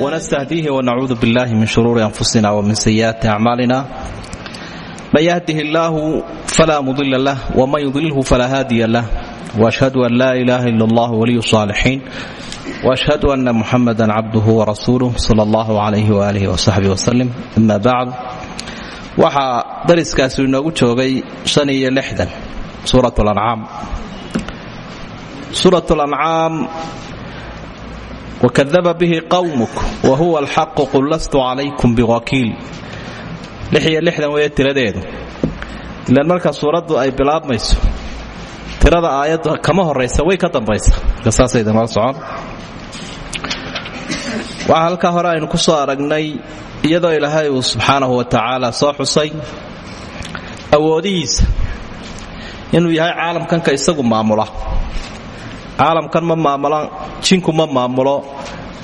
ونستهديه ونعوذ بالله من شرور أنفسنا ومن سيئات أعمالنا من يهده الله فلا مضل له ومن يضلله فلا هادي له وأشهد أن لا إله إلا الله ولي الصالحين وأشهد أن محمدا عبده ورسوله صلى الله عليه وآله وصحبه وسلم أما بعد waxaa dariskaasu inoogu joogay shan iyo lixdan suurat lancaam suurat lancaam wakadaba bihi qowmuk wa huwa alxaqu qul lastu calaykum biwakiil. Lix iyo lixdan weeye marka suuraddu ay bilaabmayso tirada aayaddu kama horaysa way ka dambaysa. Marka saasaydanala socon. Waxaa halkaa hore aynu ku soo aragnay iyadoo ilaahay uu subxaanahu wa tacaala soo xusay awoodihiisa inuu yahay caalamkanka isagu maamula caalamkan ma maamulo jinku ma maamulo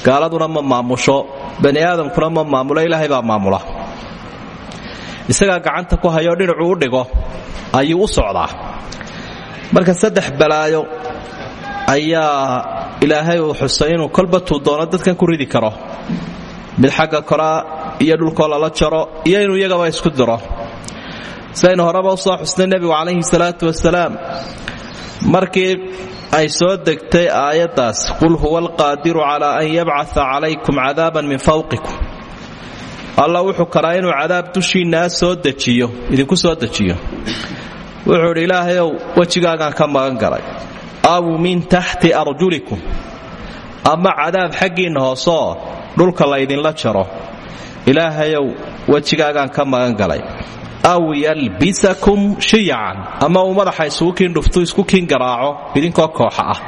gaaladuna ma maamusho bani aadamkuna ma maamulo ilaahay baa maamula. Isagaa gacanta ku hayoo dhinacuu u dhigo ayuu u socdaa. Marka saddex balaayo ayaa ilaahay uu xusay inuu kolba tuu doono dadkan ku ridi karo. Mid xagga koraa iyo dhulkoo lala jaro iyo inuu iyagaba isku diro sidaynu horeba u soo xusnay nebigu calayhi salaatu wasalaam. Markii ay soo degtay aayaddaas qul huwa alqaadiru calaa an yabcaa calaykum cadaaban min fawqikum. Alla wuxuu karaa inuu cadaab dushiinnaa soo dejiyo idinku soo dejiyo. Wuxuu idhi ilaahayow ka magan galay. Aw min taxti arjulikum. Ama cadaab xaggiinna hooseoo dhulka laydinla jaro. Ilaahayow wejigaagaan ka magan galay aw yalbisakum shiyacan ama uu madaxa isugu isku kiin garaaco idinkoo kooxa ah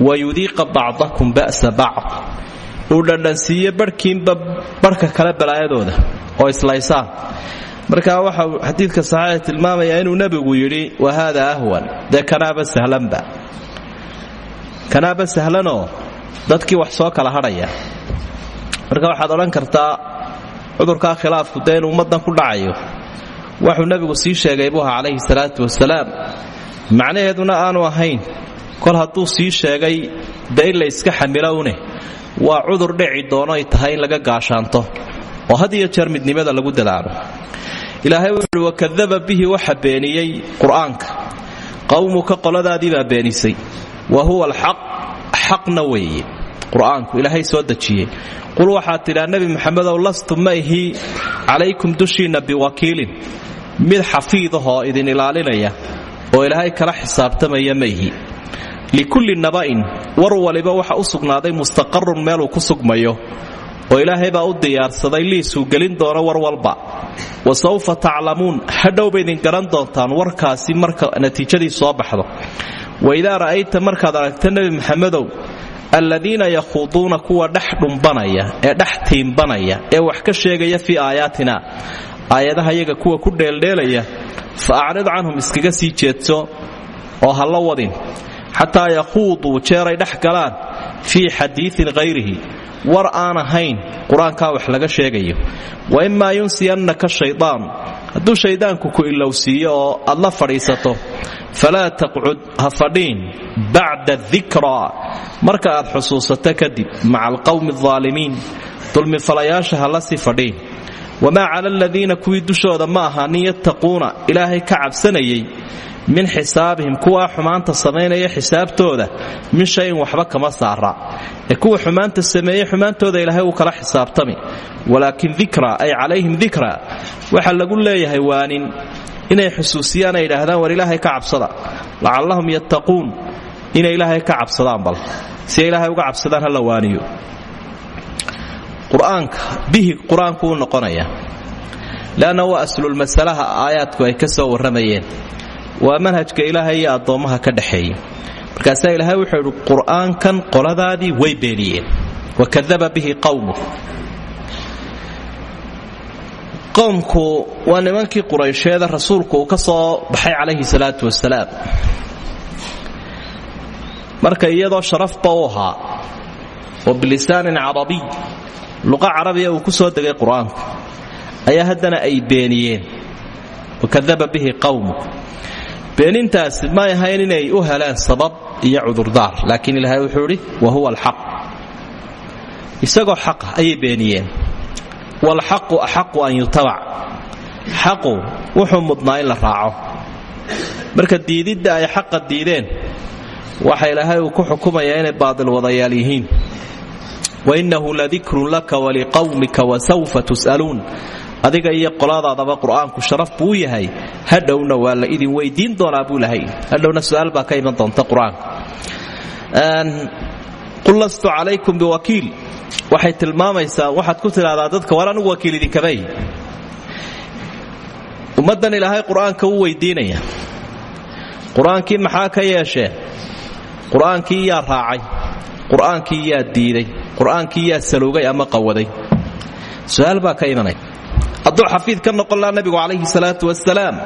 wayudiiqa bacdakum ba'sa bacd uu dhandhansiiyo barhkiinba barhka balaayadooda oo islaysaan marka waxa uu xadiidka saxiixa tilmaamayaa inuu nebigu yidhi wa haada ahwan dee kanaaba sahlanba kanaaba sahlanoo dadkii wax soo kala hadhaya marka waxaad odhan kartaa cudurkaa khilaafku dee inuu ummaddan ku dhacayo wuxuu nebigu sii sheegay buu aha calayhi salaatu macnaheeduna aanu ahayn kol hadduu sii sheegay dee la yska xamilo une. Waa cudur dhici doono ay tahay in laga gaashaanto oo had iyo jeer midnimada lagu dadaalo. Ilaahay wuxuuhi wakadaba bihi waxa beeniyey qur'aanka. Qowmuka qoladaadii baa beenisay. Wa huwa alxaq xaqna weeye. Qur'aanku ilaahay soo dejiyey. Qul waxaad tidhaa nebi maxamedow lastu ma ihi calaykum dushiinna mid xafiidahoo idin ilaalinaya oo ilaahay kala xisaabtamaya ma ihi. Likulli naba'in war waliba waxa u sugnaaday mustaqarun meeluu ku sugmayo oo ilaahay baa u diyaarsaday liisuu gelin doono war walba. Wa sawfa taclamuun hadhowba idin garan doontaan warkaasi marka natiijadii soo baxdo. Wa idaa ra'ayta markaad aragta nebi maxamedow alladiina yakhuuduuna kuwa dhex dhumbanaya ee dhex tiimbanaya ee wax ka sheegaya fii aayaatina aayadaha yaga kuwa ku dheeldheelaya fa acrid iskaga sii jeedso oo ha la wadin xataa yakhuuduu jeeray dhex galaan fii xadiiin hayrihi war aan ahayn qur'aankaa wax laga sheegayo. Wa imaa yunsiyannaka shaydaanu hadduu shayddaanku ku ilowsiiyo oo aad la fadhiisato falaa taqcud ha fadhiin bacda dikraa marka aad xusuusato kadib maca alqowmi aldaalimiin dulmifalayaasha ha la sii fadhiin wamaa cala aladiina kuwii dushooda ma ahaanin yattaquuna ilaahay ka cabsanayay min xisaabihim kuwaa xumaanta samaynaya xisaabtooda min shayin waxba kama saara kuwa xumaanta sameeyey xumaantooda ilaahay wuu kala xisaabtami walaakin dikra ay calayhim dikra waxa lagu leeyahay waanin inay xusuusiyaan ay idhaahdaan war ilaahay ka cabsada lacallahum yattaquun inay ilaahay ka cabsadaan bal si ay ilaahay uga cabsadaan ha waaniyo qur'aanka bihi qur'aanku noqonaya. Leanna waa aslulmasalaha aayaadku ay ka soo warramayeen. Waa manhajka ilaahay iyo addoommaha ka dhexeeya markaasaa ilaahay wuxuu idhi qur'aankan qoladaadii way beeniyeen. Wakadaba bihi qowmu qowmku waa nimankii quraysheeda rasuulku uu ka soo baxay calayhi salaatu wasalaam marka iyadoo sharafba u ahaa oo bilisaanin carabiy luqa carabiya uu ku soo degay qur'aanku. Ayaa haddana ay beeniyeen. Wakadaba bihi qowmu beenintaasi may ahayn inay u heleen sabab iyo cudurdaar. Laakiin ilaahay wuxuu idhi wa huwa alxaq isagoo xaqa ayay beeniyeen. Waalxaqu axaqu an yutabac. Xaqu wuxuu mudnaa in la raaco. Marka diididda ay xaqa diideen waxa ilaahay uu ku xukumayaa inay baadil wadayaal yihiin wainnahu ladikrun laka waliqawmika wasawfa tus'aluun adiga iyo qoladaadaba qur'aanku sharaf buu yahay. Hadhowna waa la idin weydiin doonaa buu lahay. Hadhowna su'aal baa ka iman doonta qur'aanka. Qul lastu calaykum waxay tilmaamaysaa waxaad ku tidhahdaa dadka war anigu wakiil idinkabay ummaddan ilaahay qur'aanka u weydiinaya. Maxaa ka yeesheen qur'aankii yaa raacay. Qur'aankii yaa diiday qur'aankii yaa saloogay ama qawaday. Su'aal baa ka imanaya hadduu xafiid ka noqon lahaa nabigu calayhi salaatu wasalaam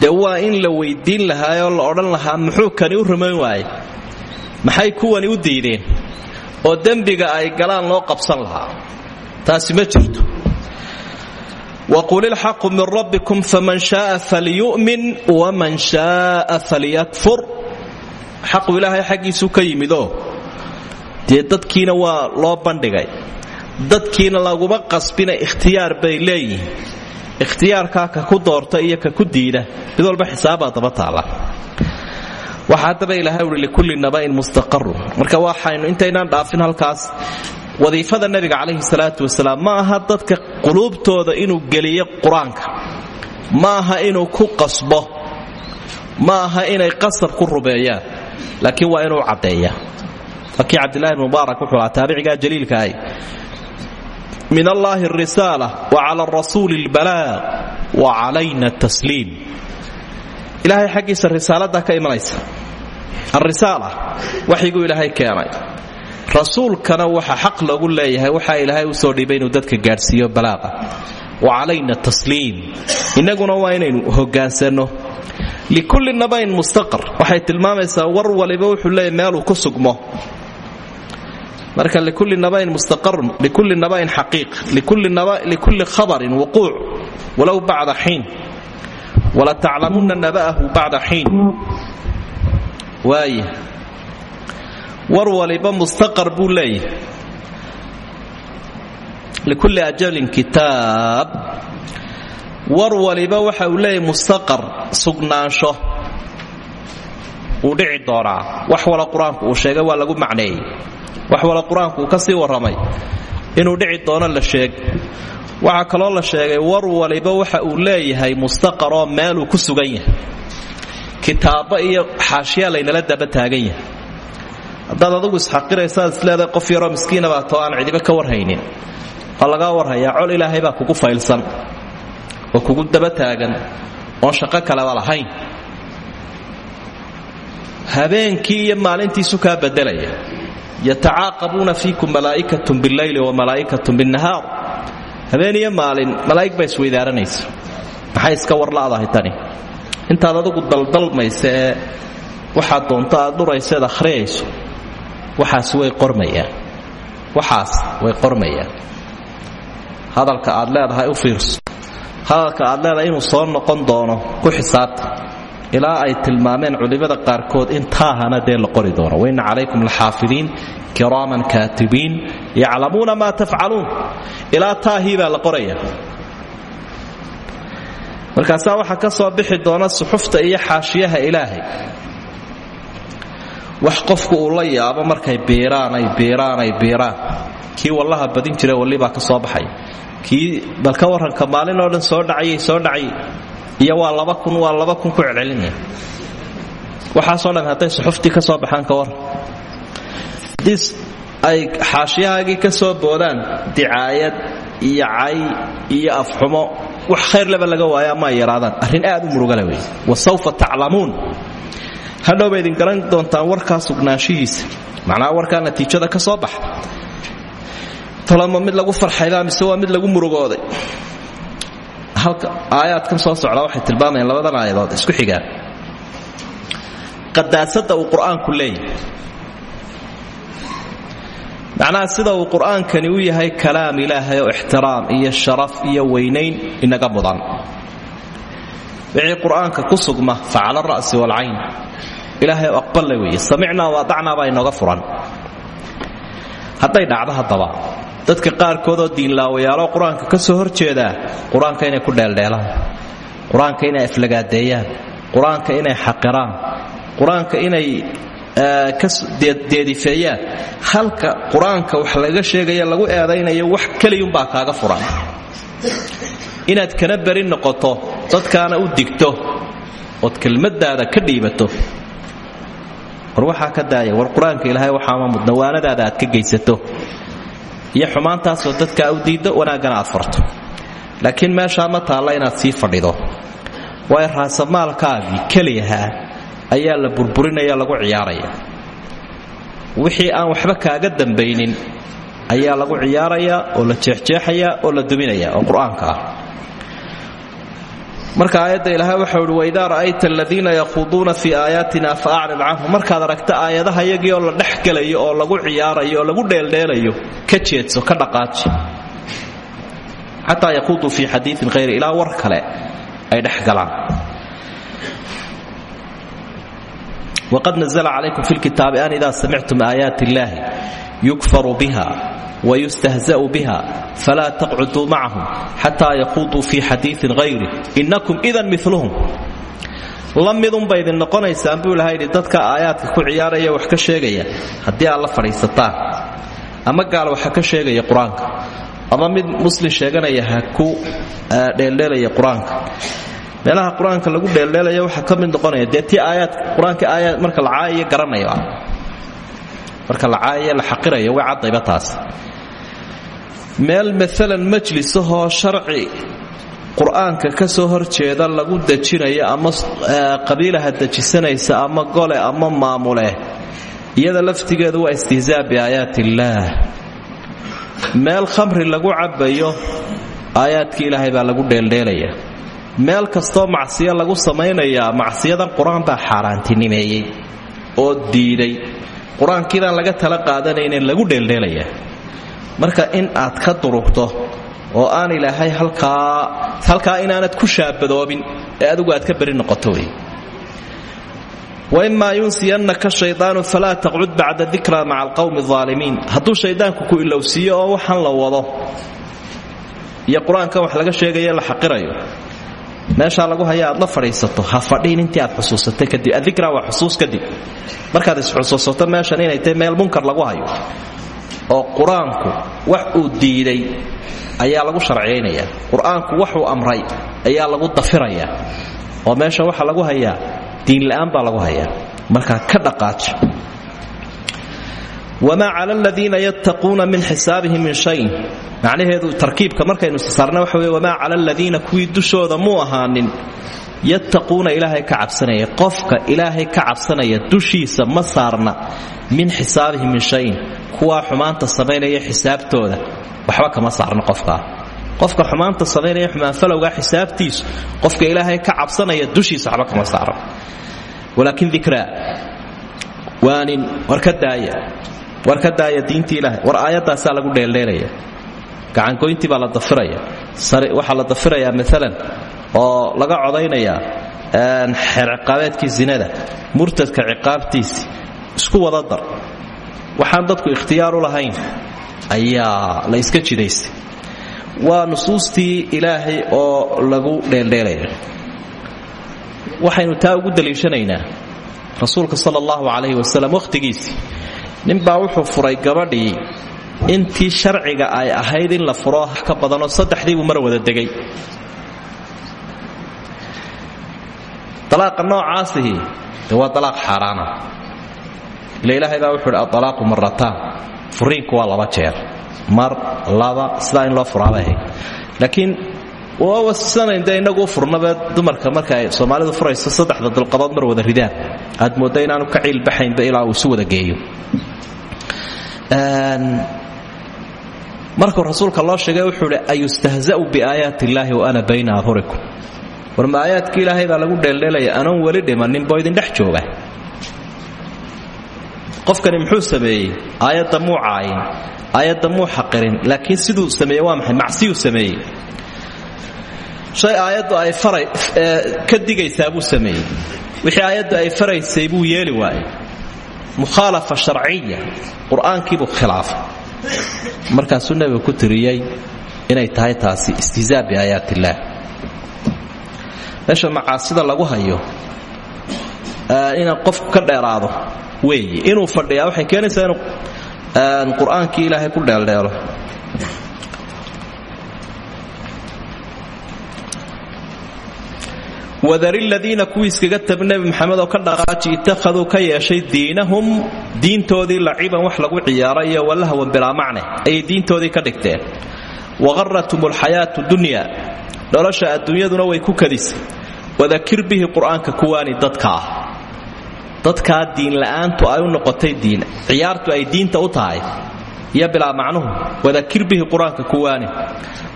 dee waa in la weydiin lahaayoo la odhan lahaa muxuu kani u rumayn waaye? Maxay kuwani u diideen? oo dembiga ay galaan loo qabsan lahaa. Taasi ma jirto. Waqul ilxaqu min rabbikum faman shaaa falyu'min waman shaaa falyakfur. Xaqu ilaahay xaggiisuu ka dadkiina waa loo bandhigay. Dadkiina laguma qasbina ikhtiyaar bay leeyihiin. Ikhtiyaarkaa ka ku doorta iyo ka ku diida. Mid walba xisaabbaa daba taala. Waxa haddaba ilaahay uhi likulli naba'in mustaqarun marka waxaynu intaynaan dhaafin halkaas wadiifada nebiga calayhi salaatu wasalaam ma aha dadka quluubtooda inuu geliyo qur'aanka. Ma aha inuu ku qasbo. Ma aha inay qasab ku rumeeyaan laakiin waa inuu caddeeya akii cabdillahi bn mubaarak wuxuu ahaa taabicigaa jaliilka ahy min allaahi arisaala wa cala rasuuli albalaaq wa calayna tasliim ilaahay xaggiisa risaalada ka imanaysa. Alrisaala waxyiguu ilaahay keenay. Rasuulkana waxa xaq loogu leeyahay waxaa ilaahay u soo dhiibay inuu dadka gaadhsiiyo balaaqa. Wa calayna tasliim innaguna waa inaynu hogaansanno likulli nabayn mustaqar. Waxay tilmaamaysaa war waliba marka likulli nabayn mustaqarun likulli nabayn xaqiiq likulli khabarin wuquuc walow bacda xiin wala taclamunna naba'ahu bacda xiin waaya war waliba mustaqar buu likulli ajalin kitaab war waliba waxa uu leeyahay mustaqar sugnaansho. Wuu dhici doonaa wax wala qur'aanku uu sheegay waa lagu macneeyey wax wala qur'aanku ka sii warramay inuu dhici doono la sheeg. Waxaa kaloo la sheegay war waliba waxa uu leeyahay mustaqar oo meeluu ku sugan yahay. Kitaabba iyo xaashiyaa laynala daba taagan yahay. Haddaad adugu isxaqiraysaad isleedahay qof yaroo miskiina baa too aan cidiba ka warhaynin. Waa lagaa warhayaa col ilaahay baa kugu faylsan oo kugu daba taagan oon shaqo kaleba lahayn. Habeenkii iyo maalintiisu bedelaya yatacaaqabuuna fiikum malaa'ikatun billayli wa malaa'ikatun binnahaar. Habeen iyo maalin malaa'ig baa isweydaaranaysa maxay iska warla'dahay tani? Intaad adugu daldalmaysa ee waxaad doonto aad dhurayseed akhriyayso waxaas way qormayaan. Waxaas way qormayaan. Hadalka aad leedahay u fiirso. Hadalka aad leedahay inuu soo noqon doono ku xisaabta ilaa ay tilmaameen culimmada qaarkood in taahana dee la qori doono. Waina calaykum laxaafidiin kiraaman kaatibiin yaclamuuna maa tafcaluun. Ilaa taahii la qoraya. Markaasaa waxaa ka soo bixi doona suxufta iyo xaashiyaha ilaahay. Wax qofku uu la yaabo markay biiraan ay biiraan ay biiraan. Kii wallaha badin jira wallibaa ka soo baxay. Kii balka waranka maalin oo dhan soo dhacayay soo dhacayay iyo waa laba kun waa laba kun ku celcelinaya. Waxaasoo dhan hadday suxuftii ka soo baxaan ka waran haddii ay xaashiyahaagii ka soo boodaan dicaayad iyo cay iyo afxumo wax khayr leba laga waayo ama yaraadaan. Arrin aad u murugale wey. Wa sawfa taclamuun. Hadhowba idin garan doontaan warkaa sugnaanshihiisa. Macnaha warkaa natiijada ka soo baxa. Tolama mid lagu farxaybaa mise waa mid lagu murugooday aayaadkan soo socda waxay tilmaamayaan labadan aayadood isku xigaan qadaasada uu qur'aanku leeyahay. Macnaha sida uu qur'aankani u yahay kalaam ilaahay oo ixtiraam iyo sharaf iyo weynayn inaga mudan. Wixii qur'aanka ku sugma fa cala ra'si waalcayn ilaahay oo aqballe weeye. Samicnaa waadacnaa baa inooga furan. Hadday dhacdo haddaba dadka qaarkood oo diinlaawayaaloo qur'aanka ka soo horjeedaa qur'aanka inay ku dheeldheelaan qur'aanka inay aflagaadeeyaan qur'aanka inay xaqiraan qur'aanka inay ka deedifeeyaan. Halka qur'aanka wax laga sheegaya lagu eedaynayo wax keliyumbaa kaaga furan. Inaad kana beri noqoto dadkaana u digto ood kelmadaada ka dhiibato. War waxaa ka daaya war qur'aanka ilaahay waxaama mudna waanadaada aad ka geysato iyo xumaantaasoo dadkaa u diiddo wanaaggana aad farto. Laakiin meeshaa ma taalla inaad sii fadhido. Waayo raasamaalkaagii keliyahaa ayaa la burburinaya lagu ciyaaraya. Wixii aan waxba kaaga dambaynin ayaa lagu ciyaarayaa oo la jeexjeexaya oo la duminaya oo qur'aanka ah marka aayadda ilaahay waxau uhi waidaa ra'ayta aladiina yakhuuduuna fii aayaatina fa acrid canhum. Markaad aragta aayadaha yagii oo la dhex oo lagu ciyaarayo oo lagu dheeldheelayo ka jeedso ka dhaqaaji. Xataa yaquuduu fii xadiiin hayri ilaa war kale ay dhex wqad nazla calaykum fi lkitaabi an ida samictum aayaati illahi yukfaru biha wayustahza'u biha falaa taqcuduu macahum xataa yaquuduu fii xadiiin hayri inakum idan miluhum la midunba idin noqonaysaan buu dadka aayaadka ku ciyaaraya wax ka sheegaya haddii aad la fadhiisataan ama gaal waxa ka sheegaya qur'aanka ama mid muslim sheeganaya ku dheeldheelaya qur'aanka meelaha qur'aanka lagu dheeldheelaya waxaa ka mid noqonaya dee ti aayaadka qur'aanka aayaad marka la caayayo garanaya marka la caayayo la xaqirayo way caddayba taas. Meel maalan majlisahoo sharci qur'aanka ka soo horjeeda lagu dejinayo ama qabiilaha dejisanaysa ama gole ama maamule iyada laftigeedu waa istihzaa biaayaat illaah meel khamri lagu cabbayo aayaadkii ilaahay baa lagu dheeldheelaya. Meel kastoo macsiyo lagu samaynayaa macsiyadan qur'aan xaaraantinimeeyey oo diiday qur'aankiibaan laga tala qaadanaynin lagu dheeldheelaya. Marka in aad ka durugto oo aan ilaahay halkaa halkaa inaanad ku shaabadoobin ee adigu aad ka beri noqoto wey. Waimaa yunsiyannaka shaydaanu falaa taqcud bacda dikra maca alqowmi aalimiin hadduu shaydaanku ku ilowsiiyo oo waxaan la wado iyo qur'aankan wax laga sheegayo la xaqirayo meeshaa lagu haya aad la fadhiisato ha fadhiin intii aad xusuusatay kadib. Adikra waa xusuus kadib. Markaad isxusuusato meeshan inay tahay meel munkar lagu hayo oo qur'aanku wax uu diiday ayaa lagu sharciyaynaya qur'aanku waxuu amray ayaa lagu dafiraya oo meesha waxa lagu hayaa diinla'aan baa lagu hayaa. Markaa ka dhaqaaji wamaa cala aladiina yattaquuna min xisaabihim min shayin macnaheedu tarkiibka markaynu saarna waxa wey wamaa cala aladiina kuwii dushooda muu ahaanin. yattaquuna ilaahay ka cabsanaya. Qofka ilaahay ka cabsanaya dushiisa ma saarna min xisaabihim min shayin kuwaa xumaanta samaynaya xisaabtooda waxba kama saarna qofkaa qofka xumaanta samaynaya xumaanfalowgaa xisaabtiisu qofka ilaahay ka cabsanaya dushiisa waxba kama saarna walaakin war ka daaya diintii ilaahay. War aayaddaasaa lagu dheeldheelaya gacangoyntii baa la dafiraya. Waxaa la dafirayaa maalan oo laga codaynayaa xeer ciqaabeedkii zinada murtadka ciqaabtiisi isku wada dar. Waxaan dadku ikhtiyaar u lahayn. Ayaa la iska jidaystay. Waa nusuustii ilaahay oo lagu dheeldheelaya waxaynu taa ugu daliishanaynaa rasuulka sala allahu calayhi wasalam wakhtigiisii ninbaa wuxuu furay gabadhii intii sharciga ay ahayd in la furo ka badanoo saddexdiibuu mar wada degay. Dalaaqa noocaasihi de waa dalaaq xaaraana. Ila ilaahay baa wuxuu hi adalaaqu marataan furiinku waa laba jeer. Mar laba sidaa in loo furaabay laakiin waawasanayn dee innagu u furnaba dumarka marka ay soomaalidu furayso saddexda dulqadood mar wada ridaan. Aad moodda inaanu ka ciilbaxaynba ilaa uu isu wada geeyo. Markuu rasuulka loo sheegay wuxuu hi ayustahza'u biaayaati illaahi wa ana bayna adhurikum war ma aayaadki ilaahay baa lagu dheeldheelaya anoon weli dhimaninboo idin dhex jooga. Qofkani muxuu sameeyey? Aayadda muu caayin aayadda laakiin siduu sameeye waa maxay? Macsiyuu sameeyey shay aayaddu ay faray ka digaysaa buu sameeyey. Wixii aayaddu ay faraysay buu yeeli waayey. Mukhaalafa sharciya qur'aankiibuu khilaafay. Markaasuu nebigu ku tiriyey inay tahay taasi istihzaa biaayaat illaah meesha lagu hayo inaan qofku ka dheeraado weeye inuu fadhiyaa waxay keenaysaa inuu qur'aankii ilaahay ku dheeldheelo wadari ladiina kuwii iskaga tab nebi maxamed oo ka dhaqaaji ittakhaduu ka yeeshay diinahum diintoodii laciban wax lagu ciyaaro iyo walahwan bilaa macne ayay diintoodii ka dhigteen. Waqaratum alxayaatu dunya nolosha adduunyaduna way ku kadisay. Wadakir bihi qur'aanka ay u noqotay diin ciyaartu ay diinta u tahay iyo bilaa macnuhu wadakir bihi qur'aanka kuwaani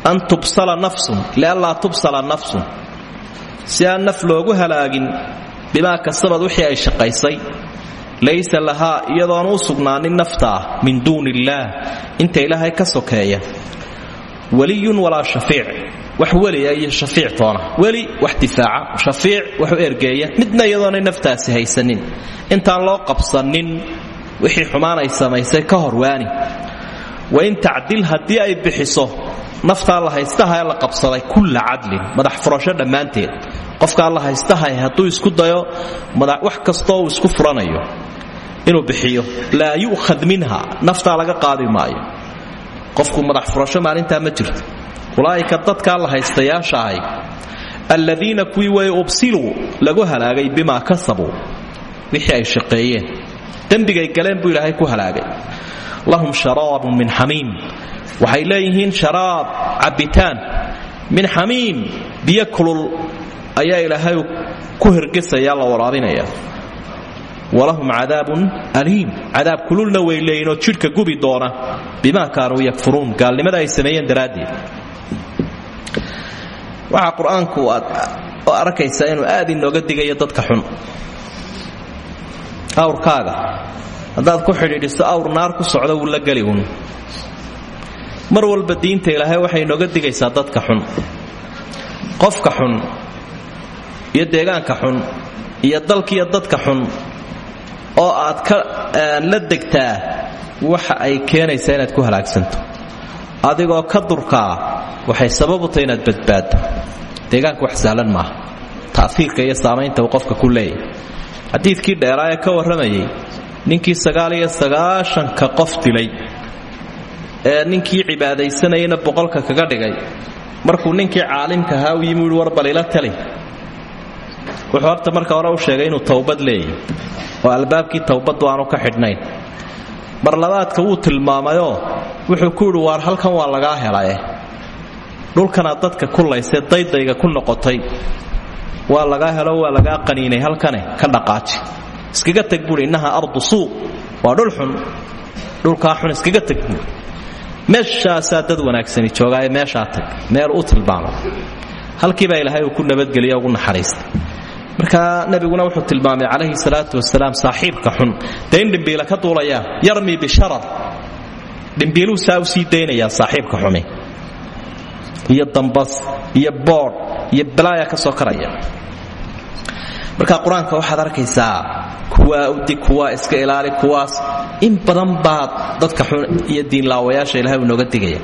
an tubsala nafsun lianlaa tubsala nafsun si aan naf loogu halaagin bimaa kasabad wixii ay shaqaysay laysa lahaa iyadoon u sugnaanin naftaa min duuni illaah inta ilaahay ka sokeeya. Weliyun walaa shafiic. Wax weliya iyo shafiic toona. Weli wax difaaca shafiic wax u ergeeya. Midna iyadoonay naftaasi haysanin. Intaan loo qabsanin wixii xumaan ay samaysay ka horwaani. Wain tacdil haddii ay bixiso naftaa la haystaha la qabsaday kulla cadlin madax furasho dhammaanteed. Qofkaa la haystahay hadduu isku dayo wax kastoo isku furanayo inuu bixiyo laa yu'khad minha naftaa laga qaadi maayo. Qofku madax furasho maalintaa ma jirto. Ulaa'ika dadkaa la haystayaasha ahay alladiina way ubsiluu lagu halaagay bimaa kasabuu wixii ay shaqeeyeen. Dembigay galeen buu ilaahay ku halaagay. Lahum sharaabun min xamiim waxay leeyihiin sharaab cabbitaan min xamiim biyo kulul ayaa ilaahay ku hirgesaya la waraabinaya walahum cadaabun aliim. Cadaab kululna way leeyihinoo jidhka gubi doona. Bimaa kaanuu yakfuruun gaalnimada ay sameeyeen daraaddeed. Waxaa qur'aanku aad arkaysaa inuu aad inooga digayo dadka xun. Awrkaaga. Haddaad ku xidhiidhiso awr naar ku socda wuu la geli un mar walba diinta ilaahay waxay inooga digaysaa dadka xun qofka xun iyo deegaanka xun iyo dalkiiyo dadka xun oo aad ka la degtaa waxa ay keenaysaa inaad ku halaagsanto. Adigoo ka durkaa waxay sababu tahay inaad badbaaddo. Deegaanka wax sahlan maaha. Ta'fiirka iyo saamaynta qofka ku leeyahy xadiidkii dheeraa ee ka warramayay ninkii sagaaliyo sagaashanka qof dilay ee ninkii cibaadaysanayana boqolka kaga dhigay. Markuu ninkii caalimka ahaa u war balila tali. Wuxuu horta marka hore u sheegay inuu towbad leeyahy oo albaabkii towbaddu aanu ka xidhnayn. Mar labaadka wuu tilmaamayoo wuxuu ku yidhi waar halkan waa lagaa helae dhulkanaad dadka kulaysee daydayga ku noqotay. Waa lagaa helo waa lagaa qaniinay halkane ka dhaqaaji. Iskaga tag ardu suuq waa dhul xun. Dhulkaa xun iskaga tag meeshaasaa dad wanaagsani joogaaye meeshaa tag meel u tilmaama halkiibaa ilaahay uu ku nabadgeliya ugu naxariistay markaa nebiguna wuxuu tilmaamay calayhi salaatu wasalaam saaxiibka xun. Dee in dhimbiila ka duulayaa yarmi bisharar dhimbiiluu saa u sii daynayaa saaxiibka xumi iyo dambas iyo boodh iyo balaaya ka soo karaya marka qur'aanka waxaad arkaysaa kuwaa udig kuwaa iska ilaali kuwaas in badan baad dadka xun iyo diinlaawayaasha ilahay uu nooga digaya.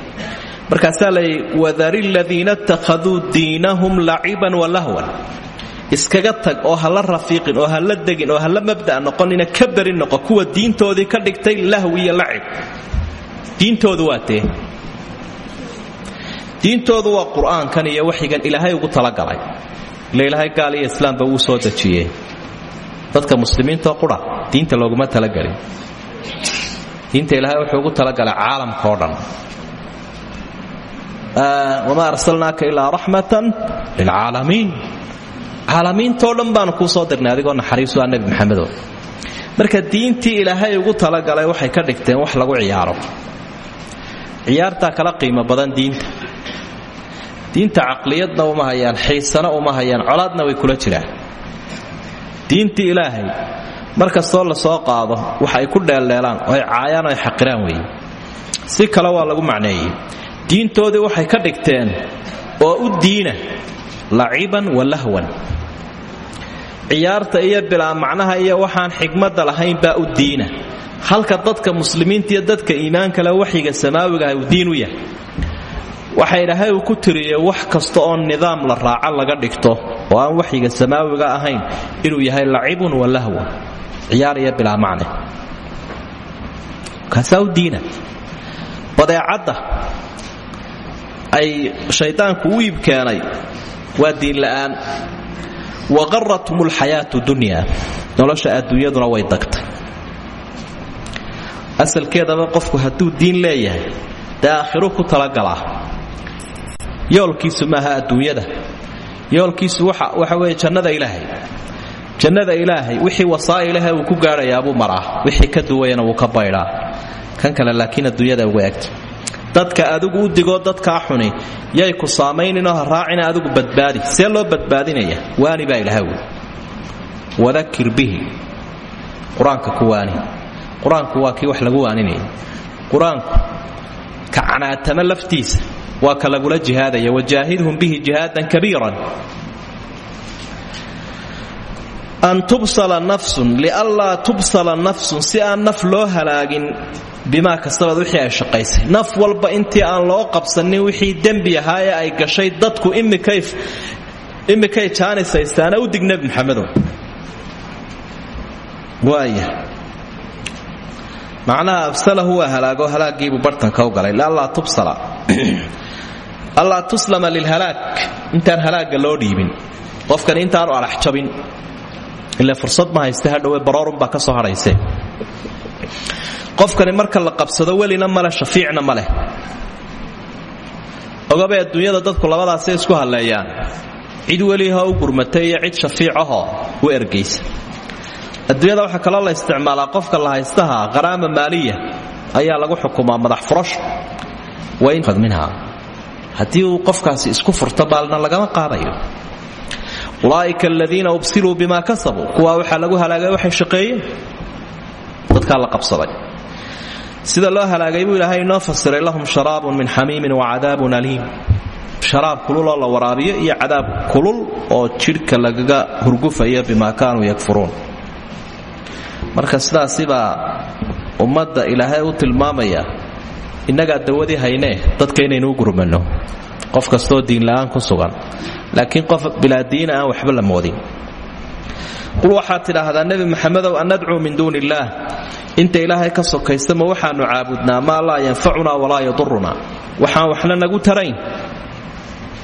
Markaasaa layidhi wadari ladiina ittakhaduu diinahum laciban wa lahwan. Iskaga tag oo ha la rafiiqin oo ha la degin oo ha la mabda' noqonina ka noqo kuwa diintoodii ka dhigtay lahwi iyo lacib. Diintoodu waa tee. Diintoodu waa qur'aankan iyo waxyigan ilaahay ugu talagalay ila ilaahay gaal iyo islaamba soo dejiyey. Dadka muslimiintao qura diinta looguma talagelin diinta ilaahay wuxuu ugu talagalay caalamka oo dhan wamaa arsalnaaka ilaa raxmatan lilcaalamiin. Caalamiintoo dhan baanu kuu soo dirnay adigoo naxariisu ah nebi maxamedo marka diintii ilaahay ugu talagalay waxay ka dhigteen wax lagu ciyaaro. Ciyaartaa kala qiimo badan diinta diinta caqliyadna uma hayaan xiisana uma hayaan colaadna way kula jiraan. Diintii ilaahay mar kastoo la soo qaado wax ay ku dheeldheelaan oo ay caayaan oo ay xaqiraan weeye si kale waa lagu macneeyey. Diintoodii waxay ka dhigteen oo u diina laciban wa ciyaarta iyo bilaa macnaha iyo waxaan xigmadda lahayn baa u diina. Halka dadka muslimiinta iyo dadka iimaankale waxyiga samaawigaah uu diin u yahay waxa ilaahay uu ku tiriyey wax kasta oo nidaam la raaco laga dhigto oo aan waxyiga samaawiga ahayn inuu yahay lacibun wa lahwan ciyaar iyo bilaa macne kaasaa u diina ay shaydaanku u iib keenay waa diinla'aan wa qarathum alxayaatu dunya. Nolosha adduunyaduna way dagtay. Asalkeedaba qofku hadduu diin leeyahay dee aakhiru ku talagalaa yoolkiisu maaha adduunyada. Yoolkiisu waxa weeye jannada ilaahay. Jannada ilaahay wixii wasaa'ilahe uu ku gaadhayaabuu maraa. Wixii ka duwayana wuu ka baydhaa. Kan kale laakiin adduunyada uga egta dadka adigu u digoo dadkaa xuni yay ku saamayninoo raacina adigu badbaadi. See loo badbaadinaya? Waani baa ilaha wadakir bihi qur'aanka ku waani. Qur'aanku waa kii wax lagu waaninaya qur'aanku ka canaatama laftiisa waa ka lagula jihaadaya wajaahidhum bihi jihaadan kabiiran. An tubsala nafsun lianlaa tubsala nafsun si aan naf loo halaagin bimaa kasabad wixii ay shaqaysay. Naf walba intii aan loo qabsanin wixii dembi ahaa ee ay gashay dadku imikay jaanisaystaana u dig nebi maxamedow waaya macnaha absalahu waa halaago halaagiibuu bartanka u galay. Lianlaa allaa tuslama lilhalaag intaan halaagga loo dhiibin. Qofkani intaanu alax jabin. Ile fursad ma hayste hadhowe baroorunbaa ka soo hadhayse qofkani marka la qabsado welina male shafiicna ma leh. Adduunyada dadku labadaasay isku halleeyaan. Cid weliha u gurmatay cid shafiicahoo u ergaysa. Adduunyada waxaa kaloo la isticmaalaa qofka la haystaha qaraama maaliya. Ayaa lagu xukumaa madax furasho minha haddii uu qofkaasi isku furto baalna lagama qaadayo. Ulaaika aladiina ubsiluu bima kasabuu kuwaa waxaa lagu halaagay waxay shaqeeyeen? Dadkaa la qabsaday. Sida loo halaagay buu ilaahay inoo fasiray lahum sharaabun min xamiimin wacadaabun aliim. Sharaab kululoo la waraabiyo iyo cadaab kulul oo jidhka lagaga hurgufaya bima kaanuu yakfuruun. Marka sidaasibaa ummadda ilaahay u tilmaamaya innagaa dawadii haynee dadka inaynu u gurmanno. Qof kastooo diinla'aan ku sugan. Laakiin qof bilaadiina aan waxba la moodin. Qul waxaad tidhaahdaa nebi maxamedow an nadcuu min duuni illaah inta ilaahay ka sokaysta ma waxaannu caabudnaa maa laa yanfacunaa walaa yadurunaa waxaan waxna nagu tarayn.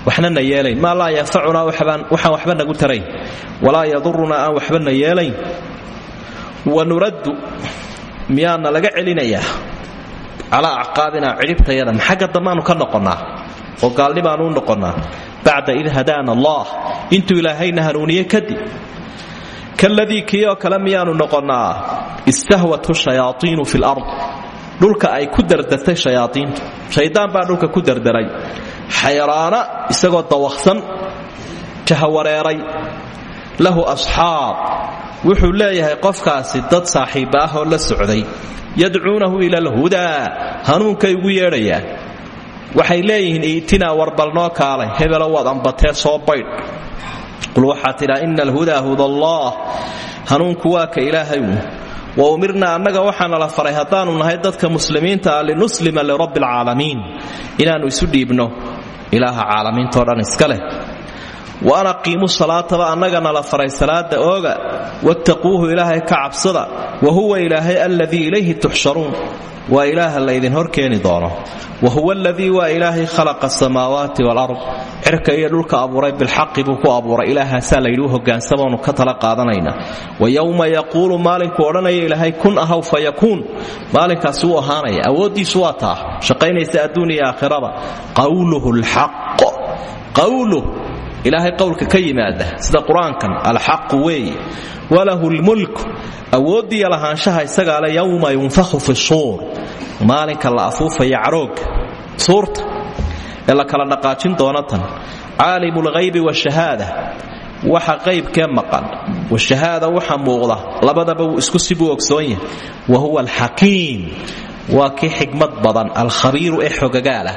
Waxna na yeelayn. Maa laa yanfacunaa waxaan waxba nagu tarayn. Walaa yadurunaa aan waxba na yeelayn. Wa nuraddu miyaana laga celinayaa calaa acqaabina cidhibtayadan xagga dambaannu ka noqonnaa oo gaalnibaannu u noqonnaa bacda id hadaana allah intuu ilaahayna hanuuniye kadib kaladii kii oo kale miyaannu noqonnaa istahwathu shayaaiinu fi ay ku dardartay shayaaiintu shaydaan baa dhulka ku dardaray xayraana isagoo dawaqsan jahawareeray lahu asxaab wuxuu leeyahay qofkaasi dad saaxiibba oo la socday yadcuunahu ila alhudaa hanuunkay ugu yeedhayaan waxay leeyihiin iitinaa warbalnoo kaalay hebelo waad ambatee soo baydh. Qul waxaa tidhaa ina alhudaa hudallaah hanuunku waa ka ilaahay wa umirnaa annaga waxaana la faray haddaannu nahay dadka muslimiinta ah linuslima lirabbi alcaalamiin inaannu isu dhiibno ilaaha caalamiintao dhan iska leh wa an aqiimu salaataba annagana la faray salaada ooga. Wattaquuhu ilaahay ka cabsada. Wa huwa ilaahay alladii ilayhi tuxsharuun. Waa ilaaha laydin hor keeni doono. Wa huwa aladii waa ilaahay khalaqa asamaawaati walard cirka iyo dhulka abuuray bilxaqi buu ku abuuray. Ilaahaasaa layidhi u hogaansamoonu ka tala qaadanayna. Wa yowma yaquulu maalinku odhanaya ilaahay kun ahaw fa yakuun. Maalinkaasi wuu ilaahay qowlka ka yimaada sida qur'aankan alxaqu weeye walahu lmulk awooddiiyo lahaanshaha isagaa le yowma yunfahu fi suur maalinka la afuufaya carooga suurta ee la kala dhaqaajin doona tan caalimu lghaybi washahaada waxa qaybkee maqan washahaada waxa muuqda labadaba wuu isku sibuu ogsoon yahay wa huwa alxakiim waa kii xigmad badan alkhabiiru ee xogagaalah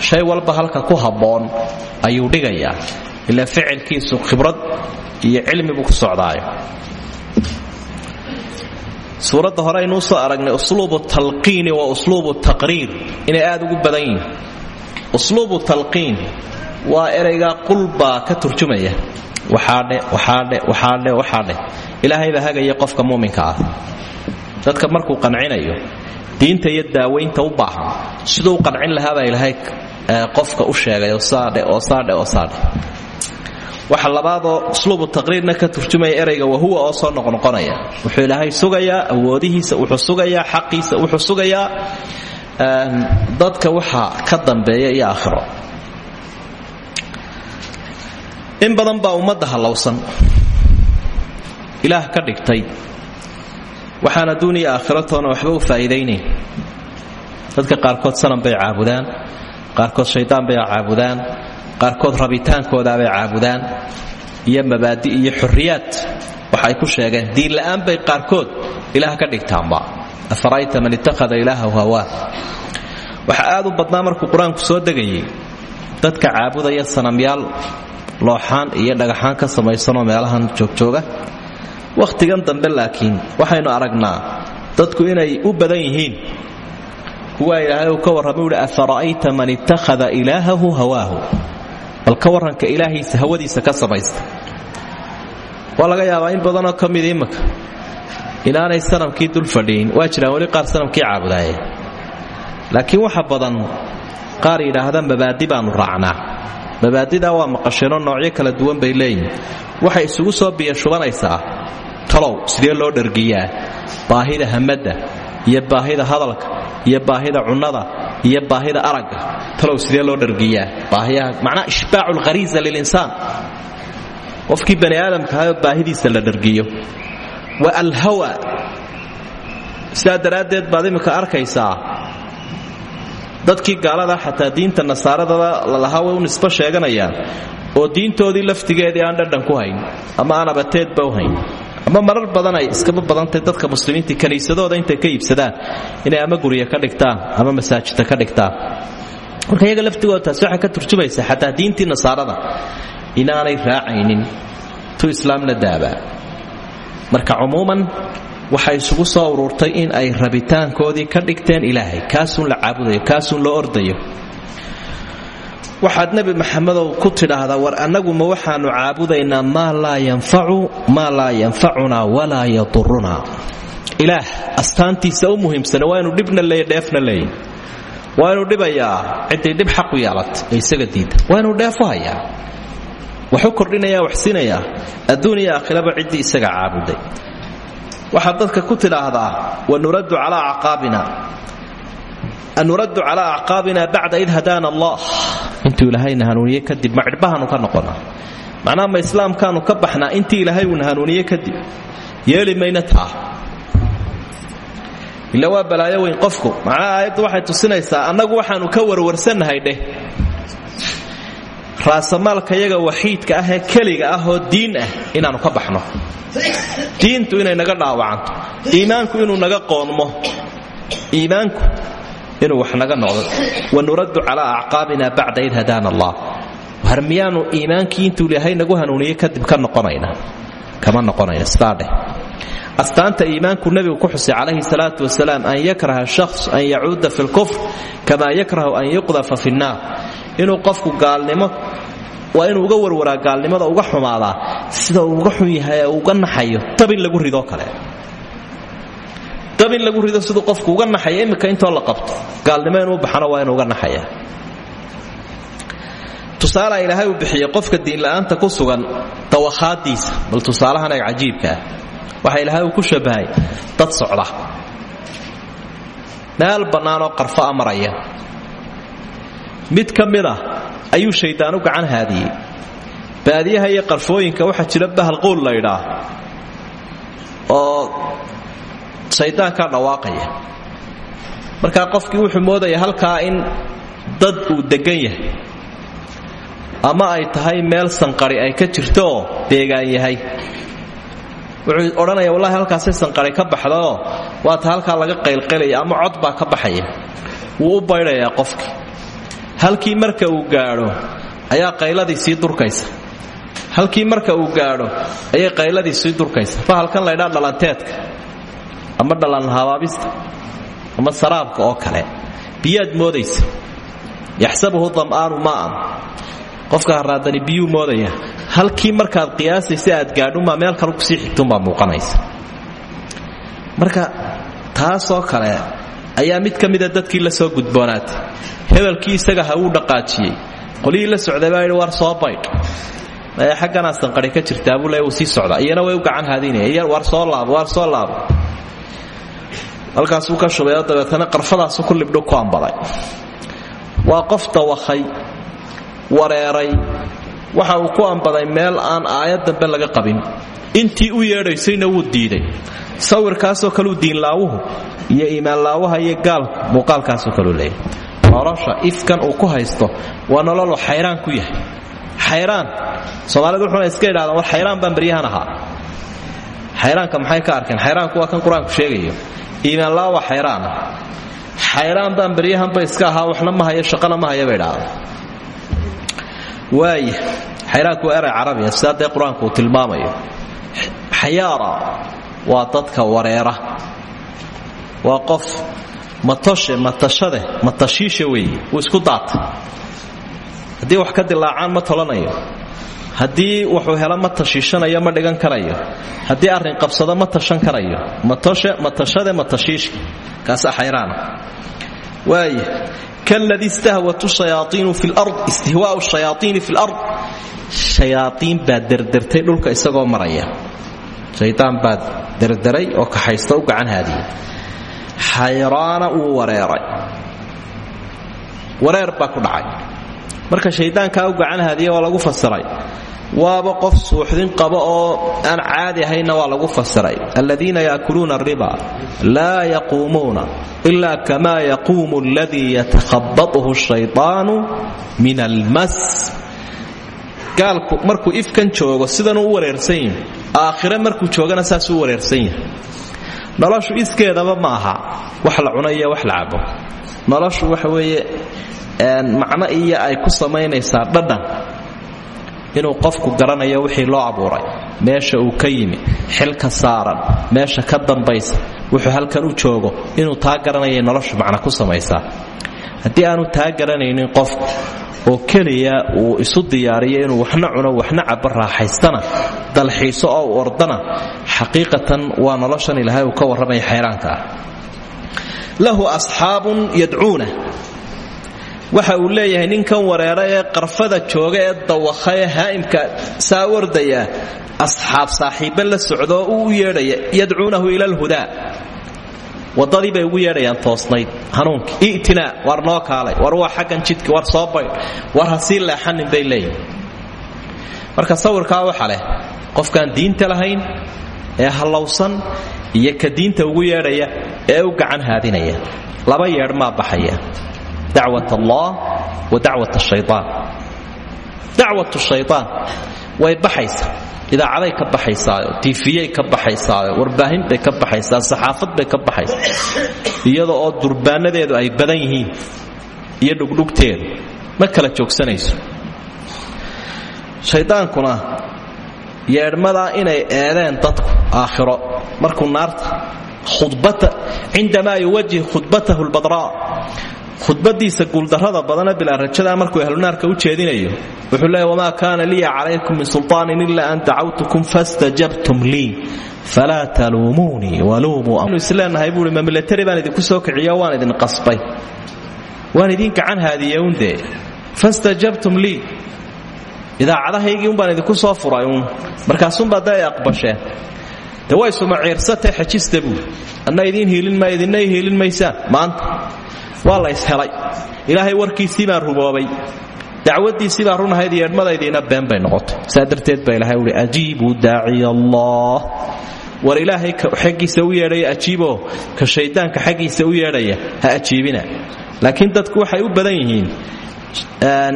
shay walba halka ku habboon ayuu dhigayaa ilaa ficilkiisu khibrad iyo cilmi buu ku socdaayo suuradda hore aynuu soo aragnay usluubu talqiini wa usluubu taqriir inay aad ugu badan usluubu talqiin waa eraygaa qulbaa ka turjumaya waxaadhe waxaadhe waxaadhe waxaadhe ilaahay baa hagaya qofka muuminka ah dadka markuu qancinayo diinta iyo daawaynta u baahan siduu qancin lahaabaa ilaahay qofka u sheegay oo oo saadhe oo saadhe waxa labaadoo usluubu taqriirna ka turjumaya erayga wahuwa oo soo noqnoqonaya. Wuxuu ilaahay sugayaa awoodihiisa wuxuu sugayaa xaqiisa wuxuu sugayaa dadka waxa ka dambeeya iyo aakhiro. In badan baa ummadda hallowsan ilaah ka dhigtay. Waxaan adduuniya aakhiratoona waxba u faa'iidaynayn dadka qaarkood sanam bay caabudaan qaarkood shaydaan bay caabudaan qaarkood rabitaankoodaabay caabudaan iyo mabaadi iyo xorriyaad waxa ay ku sheegeen diinla'aan bay qaarkood ilaah ka dhigtaanba. Afara'ayta man ittakhada ilaahahu hawaa waxa aad u badnaa markuu qur'aanku soo degayay dadka caabudaya sanamyaal looxaan iyo dhagaxaan ka samaysanoo meelahan joogjooga. Wakhtigan dambe laakiin waxaynu aragnaa dadku inay u badan yihiin. Kuwa ilaahay uu ka warramay uhi afara'ayta man ittakhada ilaahahu hawaahu bal ka warranka ilaahiisa hawadiisa ka samaysta. Waa laga yaabaa in badanoo ka mid imaka inaanay sanamkii dul fadhiyin waa jiraan weli qaar sanamkii caabudaaye laakiin waxa badan qaar yidhaahda mabaadi baannu raacnaa. Mabaadidaa waa maqasheenoo noocyo kala duwan bay leeyihiin waxay isugu soo biyashubanaysaa talow sidee loo dhargiyaa baahida hamadda iyo baahida hadalka iyo baahida cunnada iyo baahida aragga. Talow sidee loo dhargiyaa? Baahiyaha macnaa ishbaacu lkhariisa lilinsaan qofkii bani aadamkahaoo baahidiisa la dhargiyo. Wa alhawa sidaa daraaddeed baad imminka arkaysaa. Dadkii gaalada xataa diinta nasaaradada lalahaa way u nisbo sheeganayaan. Oo diintoodii laftigeedii aan dhadhan ku hayn ama aan abateedba u hayn ama marar badan ay iskaba badantay dadka muslimiinta kiniisadooda intay ka iibsadaan inay ama gurya ka dhigtaan ama masaajida ka dhigtaan. Marka iyaga laftigooda taasi waxay ka turjumaysaa xataa diintii nasaarada inaanay raacaynin tu islaamna daabaa. Marka cumuuman waxay isugu soo ururtay in ay rabitaankoodii ka dhigteen ilaahay kaasuun la caabudayo kaasuun loo ordayo waxaad nebi maxamedow ku tidhaahdaa war annaguma waxaannu caabudaynaa maa laa yanfacu maa laa yanfacunaa walaa yadurunaa ilaah astaantiisa u muhiimsana waa inu dhibna dheefna leey waa inuu dhibayaa ciday dhib xaqu yeelat ee isaga diida. Waa inuu dheefu kordhinaya wax siinayaa adduun iyo aakhiraba isaga caabuday. Waxaad dadka ku tidhaahdaa wanuraddu calaa acqaabina anuraddu calaa acqaabina bacda id hadaana allah intuu ilaahayna hanuuniye kadib ma cidhbahaanu ka noqonaa macnaha ma islaamkaanu ka baxnaa intii ilaahay uuna hanuuniye kadib yeeli mayna taa ila waa balaayo weyn qofku macnaha waxay tusinaysaa annagu waxaanu ka warwarsannahay dheh raasamaalka yaga waxiidka ah ee keliga ah oo diin ah inaannu ka baxno diintu inay naga dhaawacanto iimaanku inuu naga qoonmo iimaanku inuu wax naga noqdo. Wanuraddu calaa acqaabina bacda id hadaana allah. War miyaanu iimaankii nagu hanuuniye kadib ka noqonayna. Kama noqonayna sidaa dheh. Astaanta iimaanku nebigu ku xusay calayhi salaatu wasalaam an yakraha shahs an yacuuda fi lkufr kamaa yakrahu an yuqdafa fi nnaar. Inuu qofku gaalnimo waa inuu uga warwaraa gaalnimada uga xumaadaa sida uu uga xun yahay uga naxayo dab in lagu ridoo kale dab in lagu rido siduu qofku uga naxaya iminka intoo la qabto. Gaalnimo inuu baxana waa inuu uga naxaya. Tusaalaa ilaahay uu bixiyey qofka diinla'aanta ku sugan dawakhaadiisa bal tusaalahan eeg cajiibka ah. Waxa ilaahay ku shabahay dad socda. Meel bannaanoo qarfo a maraya mid ka mid ah ayuu shaydaan u gacan haadiyey. Baadiyaha iyo qarfooyinka waxaa jira bahal quul laydhaa oo shayddaankaa dhawaaqaya. Markaa qofkii wuxuu moodaya halkaa in dad uu deggan yahay. Ama ay tahay meel sanqari ay ka jirto oo deegaan yahay. Wuxuu odhanaya wallahi halkaasay sanqari ka baxdaoo waata halkaa laga qaylqaylaya ama cod baa ka baxaya. Wuu u baydhayaa qofkii. Halkii marka uu gaadho ayaa qayladii sii durkaysa. Halkii marka uu gaadho ayay qayladii sii durkaysa. Fahalkan laydhaa dhalanteedka ama dhalan habaabista ama saraabka oo kale. Biyaad moodaysa. Yaxsabuhu dam'aanu maa'an qofka haraadani biyuu moodaya. Halkii markaad qiyaasaysa aad gaadhumaa meel kale ku sii xigtunbaa muuqanaysa. Marka taasoo kale ayaa mid ka mida dadkii la soo gudboonaatay. Hebelkii isaga ha uu dhaqaajiyey. Qolihii la socday baa war soo baydh ee xagganaa sanqari ka jirtaa buu le uu sii socdaa. Iyana way u gacan haadinaya war soo laabo war soo laabo halkaasuu ka shubay dabeetana qarfadaasu ku libdho ku ambaday waa qof dawakhay wareeray waxa uu ku ambaday meel aan aayad dambe laga qabin. Intii u yeedhaysayna wuu diiday. Sawirkaasoo kaleu diinlaawuhu iyo iimaanlaawaha iyo gaalku muuqaalkaasoo kaleu leeyahy nolosha ifkan uu ku haysto waa nololu xayraan ku yahay. Xayraan soomaalidu wuxuuna iska idhahdaan war xayraan baan baryahan ahaa. Xayraanka maxay ka arkeen? Xayraanku waa kan qur'aanku sheegayo iimaanlaa waa xayraana xayraan baan baryahanba iska ahaa waxna ma hayo shaqana ma haya bay idhaahda waaya xayraanku waa eray carabiya sidaa tilmaamayo. Xayaara waa dadka wareera. Waa qof matoshe matashade matashiisha weeye isku daata haddii wax ka dilaacaan ma tolanayo haddii wuxuu helo ma tashiishanayo ma dhigan karayo. Haddii arrin qabsado ma tashan karayo. Matoshe matashade matashiishka kaasaa xayraana waaya kaladii istahwat shayaaiinu fi lard istihwaau shayaaiini fi lard shayaaiin baa derdertay dhulka isagoo maraya. Shaydaan baa derderay oo kaxaysta u gacan haadiyey. Xayraana wuu wareeray. Wareer baa ku dhacay. Marka shayddaankaa u gacan haadiya waa lagu fasiray waaba qof suuxdin qaba oo aan caadi ahaynna waa lagu fasiray. Aladiina yaakuluuna ariba laa yaquumuuna ila kama yaquumu aladii yatakhabatuhu shayطaanu min almas gaalku markuu ifkan joogo sidanuu u wareersan yahi aakhire markuu joogana saasuu u wareersan yahay. Noloshu iskeedaba ma aha. Wax la cuno iyo wax la cabo. Noloshu waxa weeye macno iyo ay ku samaynaysaa dhadhan inuu qofku garanayo wixii loo abuuray. Meesha uu ka yimi xilka saaran meesha ka dambaysa wuxuu halkan u joogo inuu taa garanaya noloshu macna ku samaysaa. Haddii aanu taa garanaynin qofku oo keliya uu isu diyaariyo inuu waxna cuno waxna cabo raaxaystana dalxiiso oo u ordana xaqiiqatan waa noloshan ilaahay uu ka warramaya xayraanka ah lahu asxaabun yadcuuna waxa uu leeyahay ninkan wareera ee qarfada jooga ee dawakha ee haa'imka saa wardaya asxaab saaxiibbe la socdoo uu u yeedhaya yadcuunahu ila alhudaa waddadii bay ugu yeedhayaan toosnayd hanuunkii i'tinaa war noo kaalay war waa xaggan jidka war soo baydh war ha sii leexanin bay leeyihiin marka sawirkaa waxa leh qofkaan diinta lahayn ee hallowsan iyo ka diinta ugu yeedhaya ee u gacan haadinaya laba yeedh maa baxaya dacwat allah wa dacwat shayaan dacwat shayaan way baxaysaa idaacaday ka baxaysaayo tiifiyay ka baxaysaayo warbaahin bay ka baxaysaa saxaafad bay ka baxaysaa iyada oo durbaanadeedu ay badan yihiin iyo dhugdhugteedu ma kala joogsanayso shaydaankuna yeedhmadaa inay eedeen dadku aakhiro markuu naarta khudbata cindamaa khudbadiisa guuldarrada badana bilaa rajadaa markuu ahlunaarka u jeedinayo. Wuxuu leeya wamaa kaana liya calaykum min sulطaanin ila an dacawtukum fastajabtum lii falaa taluumuunii waluumuu isleenahay buui ma milatari baan idinku soo kiciyo waan idin qasbay. Waan idin gacan haadiye undee fastajabtum lii idaacadahaygii umbaan idinku soo furay uun. Markaasunbaa da ay aqbasheen de way sumaciirsatee xajista buui anna ma idinna hiilin maysaan maanta waa la ishelay. Ilaahay warkiisii baan rumoobay dacwadiisii baa run ahayd yeedhmadaydiina been bay noqotay. Saa darteed baa ilahay uhi ajiibuu allah. War ilaahay xaggiisa u yeedhaya ajiiboo ka shayddaanka xaggiisa u yeedhaya ha ajiibina. Laakiin dadku waxay u badan yihiin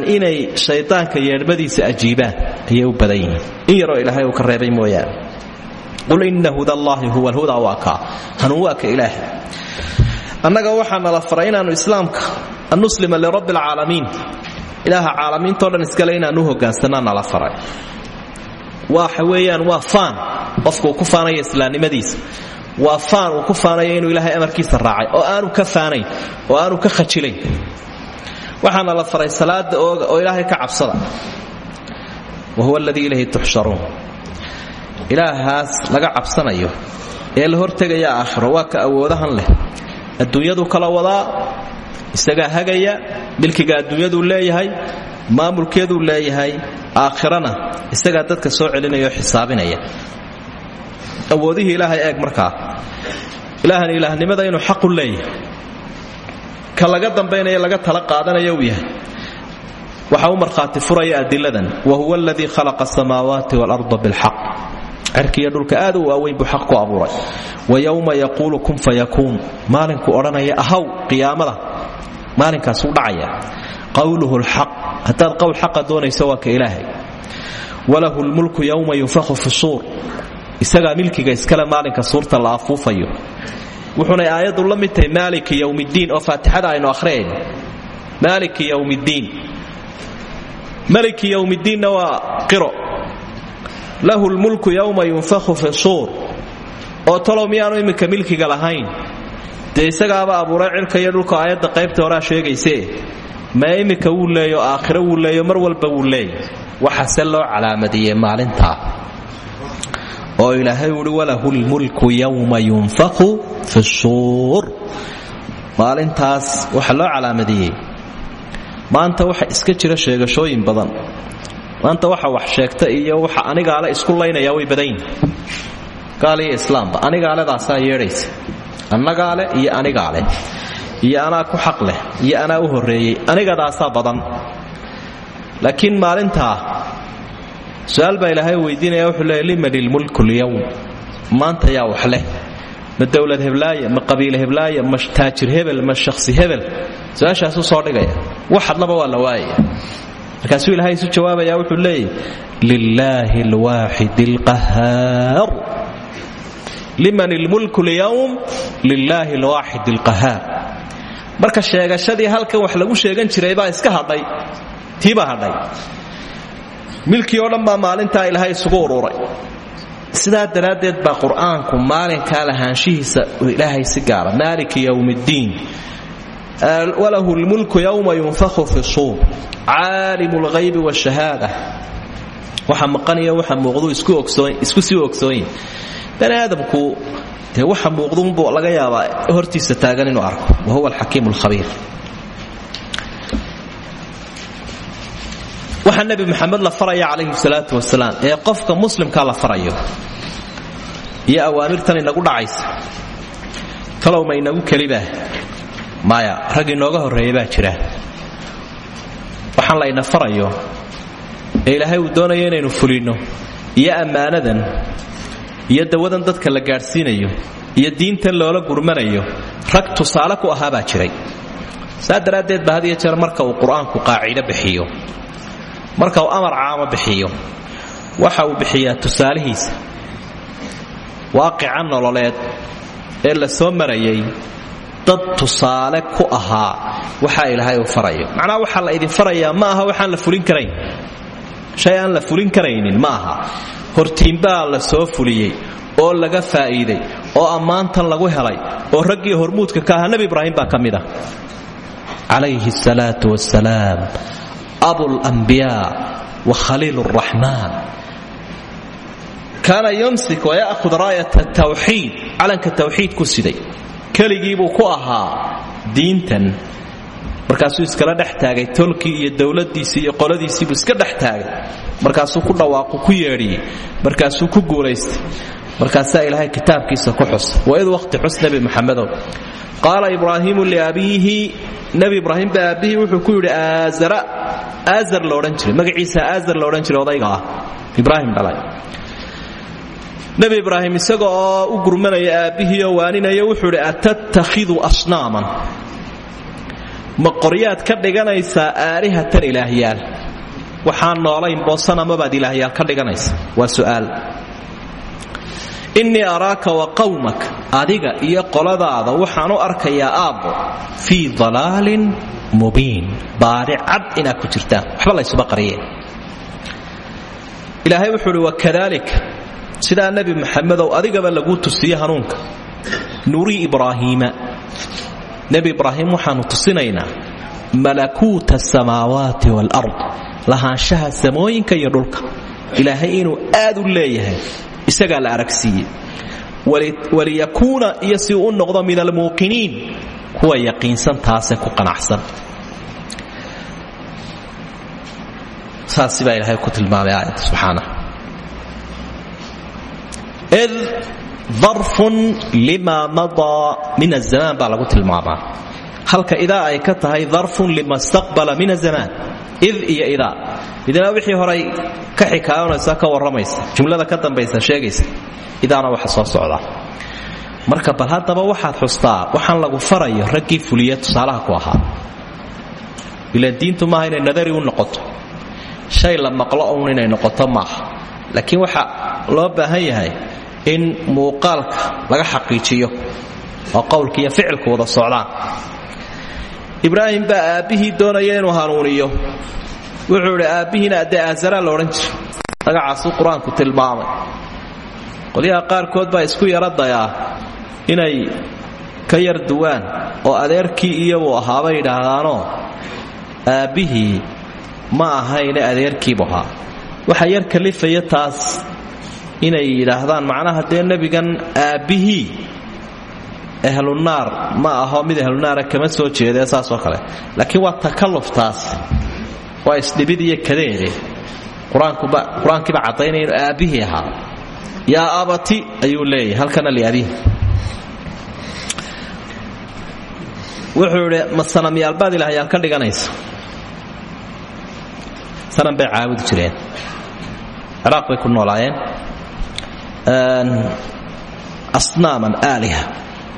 inay shaydaanka yeedhmadiisa ajiibaan ayay u badan yihiin. In ilaahay uu ka reebay mooyaane. Qul ina huda huwa alhudaa waa kaa. Hanuun waa ilaahay annaga waxaa nala faray inaannu islaamka an nuslima lirabbi alcaalamiin ilaaha caalamiintao dhan iskale inaannu hogaansannaa nala faray. Waxa weeyaan waa faan. Qofkuu ku faanaya islaamnimadiisa waa faan ku faanayo inuu ilaahay amarkiisa raacay oo aanu ka faanayn oo aanu ka khajilayn. Waxaana la faray salaada oo ilaahay ka cabsada. Wa huwa aladii ilayhi ilaahaas laga cabsanayo ee la hortegaya aakhiro waa ka awoodahan leh adduunyadu kala wadaa isagaa hagaya milkiga adduunyaduu leeyahay maamulkeeduu leeyahay aakhirana isagaa dadka soo celinaya oo xisaabinaya. Awoodihii ilaahay eeg markaa ilaahan ilaahnimada inuu xaqu leeyahay. Ka laga dambaynaya laga tala qaadanaya uu yahay. Waxa u markhaati furaya adiladan. Wa huwa aladii khalaqa asamaawaati waalarda bilxaq cirkiiyo dhulka aad u waaweyn buu xaq ku abuuray. Wa yowma yaquulu kun fayakuun maalinkuu odhanaya ahaw qiyaamada. Maalinkaasuu dhacaya. Qowluhu lxaq haddaad qowl xaqa doonayso waa ka ilaahay. Walahu lmulku yowma yunfakhu fi suur. Isagaa milkiga iskale maalinka suurta la afuufayo. Wuxuunay aayaddu la mid tahay maaliki yowmiddiin oo faatixada aynu ahriyayno maaliki yowmiddiin maliki yowmiddiinna waa qiro lahu lmulku yowma yunfakhu fi suur. Oo talow miyaanu iminka milkiga lahayn. Dee abuuray cirka iyo dhulka aayadda qaybta horaa sheegaysee. Ma iminka wuu leeyo aakhiro wuu leeyo mar walba wuu leey waxase loo calaamadiyey maalintaa oo ilaahay uhi walahu lmulku yowma yunfakhu fi suur. Maalintaas waxa loo calaamadiyey maanta waxa iska jira sheegashooyin badan maanta waxa wax sheegta iyo waxa anigaale isku laynaya way badanyihin gaal iyo islaamba anigaaledaasaa yeedhaysa. Annagaale iyo anigaale iyo anaa ku xaq leh iyo anaa u horreeyey anigadaasaa badan. Laakiin maalintaa su'aal weydiinaya wuxuu leeya liman ilmulku lyowm maanta yaa wax leh. Ma dowlad heblaaya ma qabiile heblaaya ma taajir hebel ma shakhsi hebel. Su'aashaasuu soo dhigaya. Wax hadlaba waa la waayaya markaasuu ilaahay isu jawaabaya wuxuu leeyahy lilaahi alwaaxid alqahaar liman ilmulku lyowm lilaahi alwaaxid alqahaar marka sheegashadii halkan wax lagu sheegan jiray baa iska hadhay tiibaa hadhay. Milkii oo dhan ilaahay isugu ururay sidaa daraaddeed baa qur'aanku lahaanshihiisa ilaahay si gaara maaliki yowmiddiin walahu lmulku yowma yunfakhu fi suur caalimu lghaybi wshahaada waxa maqaniyo waxa muuqdu isku sii ogsoonyi bani aadamku dee waxa muuqduunbuu laga yaabaa hortiisa taagan inuu arko wa huwa alxakiim lkhabiir waxaa nebi maxamed la faraya calayhi salaatu wasalaam ee qofka muslimkaa la farayo iyo awaamirtan inagu dhacaysa. Kalow ma inagu kelibaa maya rag inooga horreeya baa jira. Waxaan layna farayo ee ilaahay uu doonayo inaynu fulinno iyo ammaanadan iyo dawadan dadka la gaadhsiinayo iyo diintan loola gurmanayo rag tusaale ku ahaa baa jiray. Saa daraaddeed ba had iyo jeer marka uu qur'aanku qaacido bixiyo marka uu amar caamo bixiyo waxa uu bixiyaa tusaalihiisa. Waaqica nololeed ee la soo marayay dad tusaale ku ahaa. Waxaa ilaahay uu farayo. Macnaha waxaa la idin farayaa ma aha waxaan la fulin karayn. Shay aan la fulin karaynin ma aha. Hortiinbaa la soo fuliyey oo laga faa'iiday oo ammaantan lagu helay oo raggii hormuudka ka ahaa nebi ibraahim baa ka mid ah. Calayhi salaatu wasalaam abulambiyaa wa khaliil raxmaan kaana yumsik waya'hud raayata tawxiid calanka tawxiid ku siday keligiibuu ku ahaa diintan. Markaasuu iskala dhex taagay tolkii iyo dowladiisii iyo qoladiisiibuu iska dhex markaasuu ku dhawaaqu ku yeedhiyey markaasuu ku guulaystay markaasaa ilaahay kitaabkiisa ku xus. Waid waqti xus nebi maxamedow qaala ibraahiimu liabiihi nebi ibraahim baa aabbihii wuxuu ku yidhi aazara. Aazar loodhan magaciisa aazar loodhan odayga ah. Ibraahim dhalay nebi ibraahim isaga oo u gurmanaya aabbihii oo waaninaya wuxuu idhi atattakhidu asnaaman. Ma qoryaad ka dhiganaysaa aalihatan ilaahyaal waxaan noolayn boosanamabaad ilaahyaal ka dhiganaysa? Waa su'aal. Innii araaka wa qawmak adiga iyo qoladaada waxaan u arkayaa aabbo fii dalaalin mubiin baari cad ku jirtaan waxba laysuba qariyeen. Ilaahay wuxuu wakadaalika sidaa nebi maxamedow adigaba laguu tusiye hanuunka. Nurii ibraahiima nebi ibraahim waxaanu tusinaynaa malakuuta asamaawaati waalard lahaanshaha samooyinka iyo dhulka. Ilaahay inuu aad u leeyahay isagaa la aragsiiyey. Waliyakuuna iyo si uu u noqdo min almuuqiniin kuwa yaqiinsan taase ku qanacsan. Saasi baa ilaahay ku tilmaamay aayadda subxaana id darfun lima madaa min azamaan baa lagu halka idaa ay ka tahay darfun lima staqbala min azamaan id iyo idaa wixii horay ka xikaayonaysa ka warramaysa jumlada ka dambaysa sheegaysa idaana waxa soo socda marka bal haddaba waxaad xustaa waxaan lagu farayo raggii fuliya tusaalaha ku ahaa ilaan diintu maaha inay nadari u noqoto shay la maqlo uun inay noqoto maaha laakiin waxa loo baahan yahay in muuqaalka laga xaqiijiyo oo qowlka iyo ficilku wada socdaan. Ibraahim baa aabbihii doonaya inuu hanuuniyo. Wuxuu idhi aabbihiina dee aasaraa la odhan jira magacaasuu qur'aanku tilmaamay. Qolyaha qaarkood baa isku yara dayaa inay ka yar duwaan oo adeerkii iyabuu ahaabay yidhaahdaanoo aabbihii ma ahayne adeerkiibu ahaa. Waxaa yar kalifaya taas inay yidhaahdaan macnaha dee nebigan aabbihii ahlunaar ma aho mid ahlunaara kama soo jeedee saasoo kale. Laakiin waa takalluftaas waa isdhibid iyo kadeede qur'aankiiba caddaynaya inuu aabbihii ahaa. Yaa abati ayuu leeyahay halkana liabihi wuxuu idhi ma sanamyaalbaad ilaahyaal ka dhiganaysa sanam bay caabudi jireen. Ciraaq bay ku noolaayeen asnaaman aaliha.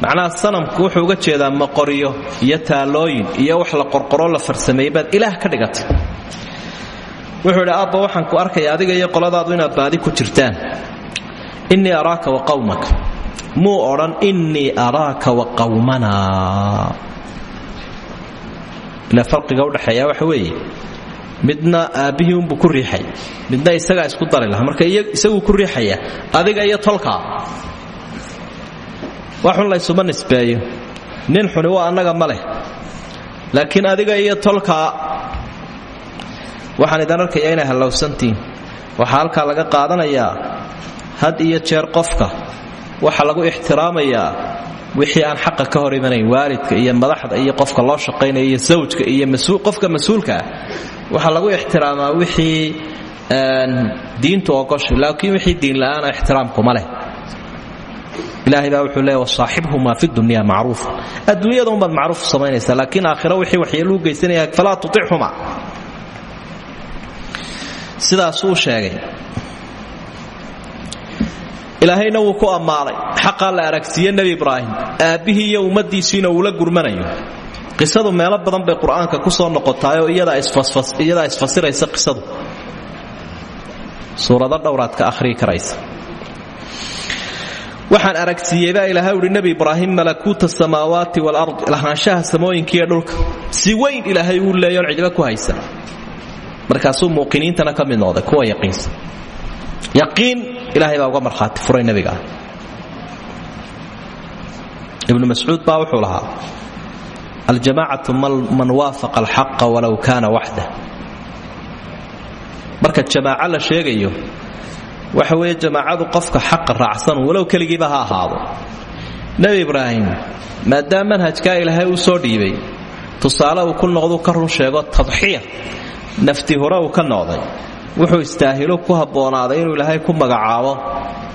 Macnaha sanamku wuxuu uga jeedaa maqoryo iyo taalooyin iyo wax la qorqoro la farsameeyey baad ilaah ka dhigatay. Wuxuu idhi aabba waxaan ku arkaya adiga iyo qoladaadu inaad baadi ku jirtaan. Innii araaka wa qawmaka muu odhan innii araaka wa qawmanaa. Ila farqiga udhaxeeya waxa weeye midna aabbihii unbuu ku riixay. Midna isagaa isku dari laha marka isaguu ku riixaya adiga iyo tolkaa wax xun laysuma nisbeeyo. Nin xuni waa annaga ma leh. Laakiin adiga iyo tolkaa waxaan idan arkayaa inay hallowsantiin waxaa halkaa laga qaadanayaa had iyo jeer qofka. Waxaa lagu ixtiraamayaa wixii aan xaqa ka hor imanayn waalidka iyo madaxda iyo qofka loo shaqaynaya iyo zawjka iyo qofka mas'uulka ah waxaa lagu ixtiraamaa wixii diintu ogoshay laakiin wixii diinla'aana ixtiraamkuma leh. Ilaahay baa wuxuu leeya wasaaxibhumaa fi dunya macruufa adduunyada unbaad macruuf samaynaysaa laakiin aakhira wixii waxyeeluu geysanaya falaa tuicuma sidaasuu sheegay. Ilaahayna wuu ku ammaanay xaqaa la aragsiiye nebi ibraahim. Aabbihii iyo ummaddiisiina uula gurmanayo qisadu meelo badan bay qur'aanka ku soo noqotaayoo iyadaa isfasiraysa qisadu. Suurado dhowraad ka karaysa. Waxaan aragsiiyey baa ilaahay uhi ibraahim malakuuta samaawaati walard lahaanshaha samooyinkiiyo dhulka si weyn ilaahay uu leeyoon cidiba ku haysan markaasuu muuqiniintana ka mid noqday kuwa yaqiinsan yaqiin ilaahay baa uga markhaati furay nebiga ah ibnu baa wuxuu lahaa aljamaacatu man waafaqa alxaqa walow kaana waxdah marka jamaaco la sheegayo waxa weeye jamaacadu qofka xaqa raacsan walow keligiiba ha ahaado nebi ibraahim maadaama manhajkaa ilaahay uu soo dhiibay tusaale uu ku noqduu ka run sheego tadxiya nafti hore uu ka noqday wuxuu istaahilo ku habboonaaday inuu ilaahay ku magacaabo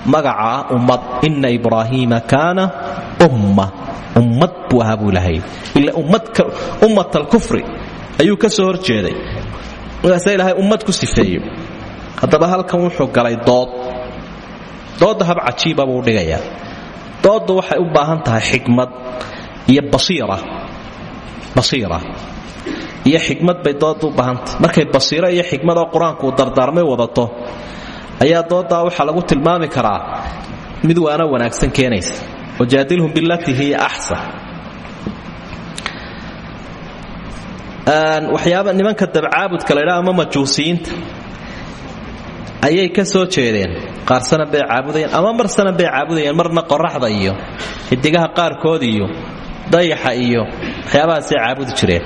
magacaa ummad inna ibraahiima kaana umma ummad buu ahaa buu ilaahay. Ila ummat alkufri ayuu ka soo horjeeday. Markaasa ilaahay ummad ku sifeeyo. Haddaba halkan wuxuu galay dood. Doodda hab cajiiba buu dhigayaa. Doodda waxay u baahan tahay xikmad iyo basiira. Basiira. Iyo xikmad bay doodda u markay basiiro iyo xikmad oo qur'aanku dardaarmay wadato ayaa dooddaa waxaa lagu tilmaami karaa mid waana wanaagsan keenaysa wajaadilhum bilatii hiya axsan waxyaaba nimanka dabcaabudka laydhaa ama majuusiyiinta ayay ka soo jeedeen qaar sanan bay caabudayeen ama mar sanan bay caabudayeen marna qoraxda iyo xidigaha qaarkood iyo dayaxa iyo waxyaabahaasay caabudi jireen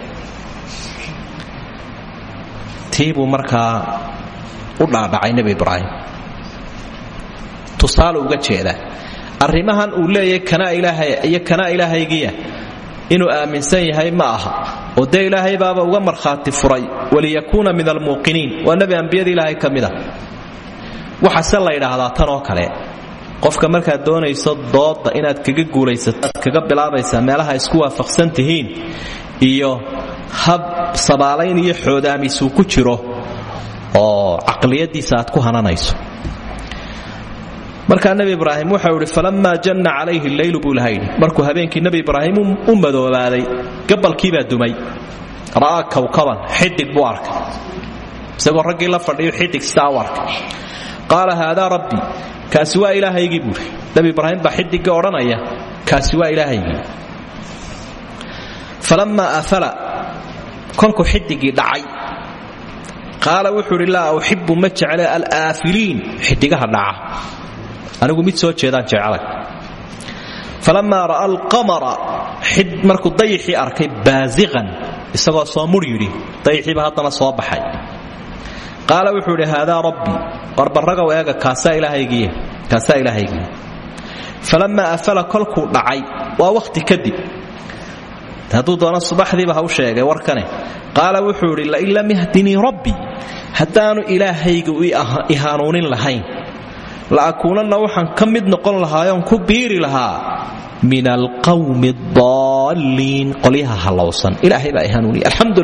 tii buu markaa u dhaadhacay nebi ibraahim tusaale uga jeeda arrimahan uu leeyahay kanaa ilaahay iyo kanaa ilaahaygiya inuu aaminsan yahay ma aha. Oo dee ilaahay baaba uga markhaati furay waliyakuuna min almuuqiniin waa nebi ambiyada ilaahay ka mid a. Tan oo kale. Qofka markaad doonayso dooda inaad kaga guulaysato kaga bilaabaysaa meelaha isku waafaqsan tihiin iyo hab sabaalayn iyo xoodaamisuu ku jiro oo caqliyadiisa aad ku hananayso markaa nebi ibraahim waxau idhi falammaa janna calayhi leylu buu laha yidhi markuu habeenkii nebi ibraahim u madoobaaday gabalkiibaa dumay. Ra'aa kawkaban xidig buu arkay. Isagoo raggii la fadhiyo xidig sidaa u arkay. Qaala rabbii kaasi waa ilaahaygii buuhi nebi ibraahim baa xidigga odhanaya kaasi waa ilaahaygii falammaa afala kolkuu xidigii dhacay. Qaala wuxuu idhi laa uxibu ma jecle xidigaha dhaca anigu mid soo jeedaan jeclay falammaa ra'a alqamara markuu dayixii arkay baasiqan isagoo soo mur yidhi dayixiiba haddana soo baxay. Qaala wuxuu idhi haadaa rabbii warbarragow eega kaasaa ilaahaygiiye kaasaa ilaahaygiiye afala kolkuu dhacay waa wakhti kadib. Hadduu doono subaxdiiba ha u sheegay warkane. Qaala wuxuu idhi lain lam yahdinii rabbii haddaanu ilaahaygu i hanuunin lahayn la akuunanna waxaan ka mid noqon lahaayoon ku biiri lahaa min alqawmi adaalliin qolyaha hallowsan ilaahay baa i hanuuniya alxamdu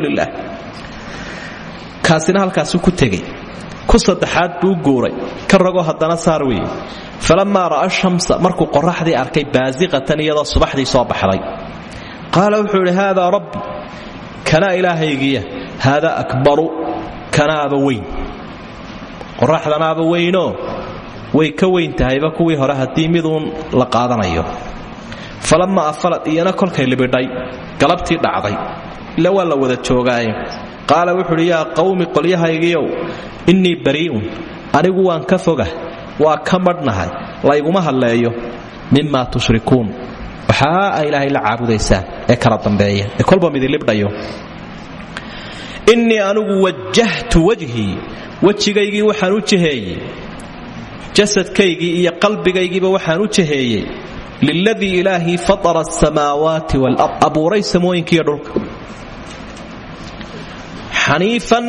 kaasina halkaasu ku tegey. Ku saddexaad buu guuray. Ka ragoo saar weeye. Falammaa ra'a shamsa markuu qoraxdii arkay baasiqatan iyadoo subaxdii soo baxday. Qaala wuxuu idhi rabbi kanaa ilaahaygiya haadaa akbaru kanaaba weyn. Qoraxdanaaba weynoo way ka weyn tahayba kuwii hore haddii miduun la qaadanayo. Falammaa afalad iyana kolkay libidhay galabtii dhacday. Ila waa la wada joogaaye qaala wuxuuhi yaa qawmi qolyahaygiiow innii barii'un anigu waan ka fogah waa ka madhnahay layguma hadleeyo mimaa tushrikuun. Waxaa a ilaahay la caabudaysaan ee kala dambeeya ee kolba midilibdhayo innii anigu wajahtu wajhii wejigaygii waxaan u jaheeyey jasadkaygii iyo qalbigaygiiba waxaan u jaheeyey liladii ilaahii fatara asamaawaati walard. Abuuray samooyinkiiyo dhulka. Xaniifan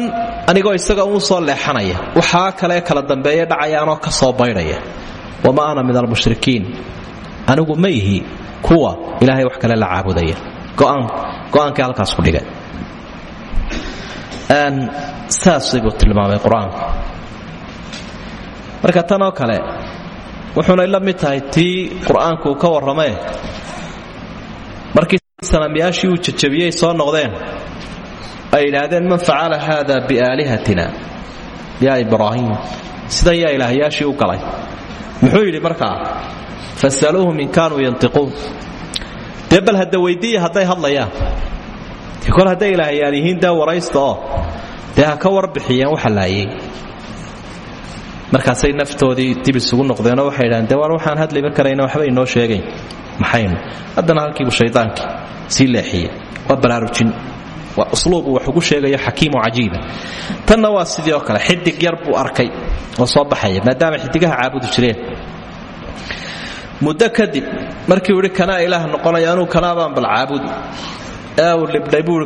anigoo isaga uu soo leexanaya waxaa kale kala dambeeya dhacayaanoo ka soo baydhaya wama ana min almushrikiin anigu ma ihi kuwa ilaahay wax kale la caabudaya. Go'aankii halkaas ku dhigay saasibuu tilmaamay qur'aanku marka tanoo kale wuxuunay la mid tahay tii qur'aanku ka warramee markii sanamyaashii uu jajabiyey soo noqdeen ay yidhaahdeen man facala haada biaalihatina yaa ibraahim sidan yaa ilaahyaashii u galay. Muxuu yidhi markaa fasaluuhum in kaanuu yantiquun. Dee bal hadda weyddiiya hadday hadlayaan. Kol hadday ilaahayaan yihiin dee waraysta oo ka warbixiyeen waxa laayay markaasay naftoodii dib isugu noqdeenoo waxay yidhahdeen dee waan waxaan hadliba karayna waxba inoo sheegayn. Maxaynu? Haddana halkiibu shaydaankii sii leexiyey waa baraarujin. Waa usluub uu wax ugu sheegayo xakiimu cajiiba tanna waa sidii oo kale xidig yar arkay oo soo baxaya maadaama xidigaha caabudi jireen. Muddo kadib markii uu idhi kanaa ilaah noqonaya anuu kanaabaan bal caabudi ee uu libdhay buu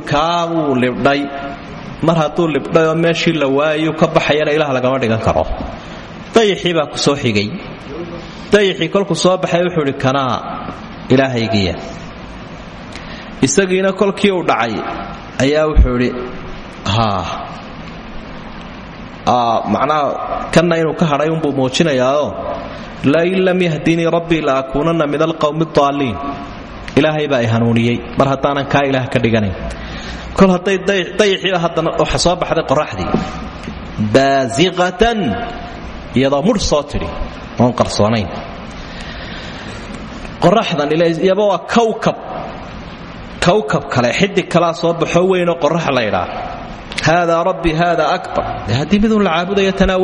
mar hadduu libdhay oo meeshii la waayu ka baxayana ilaah lagama dhigan karo. Dayixii baa ku soo xigay. Dayixii kolkuu soo baxay wuxuu idhi ilaahaygiya isagiina kolkii uu dhacay ayaa wuxuu idhi macnaha kanna inuu ka hadhay unbuu muujinayaao lain lam yahdinii rabbii la akuunanna min alqowmi adaalliin ilaahay baa i hanuuniyey. Mar haddaanan kaa ilaah ka dhiganayn kol hadday dayixiiba haddana waxa soo baxday qoraxdii baasiqatan iyadoo mudh soo tidhi oon qarsoonayn. Qoraxdan iyaba waa kawkab. Kawkab kale xidig kalaa soo baxoo weynoo qorax laydhaa haadaa rabbi haada akbar. Dee haddii midun la caabudaya tanaa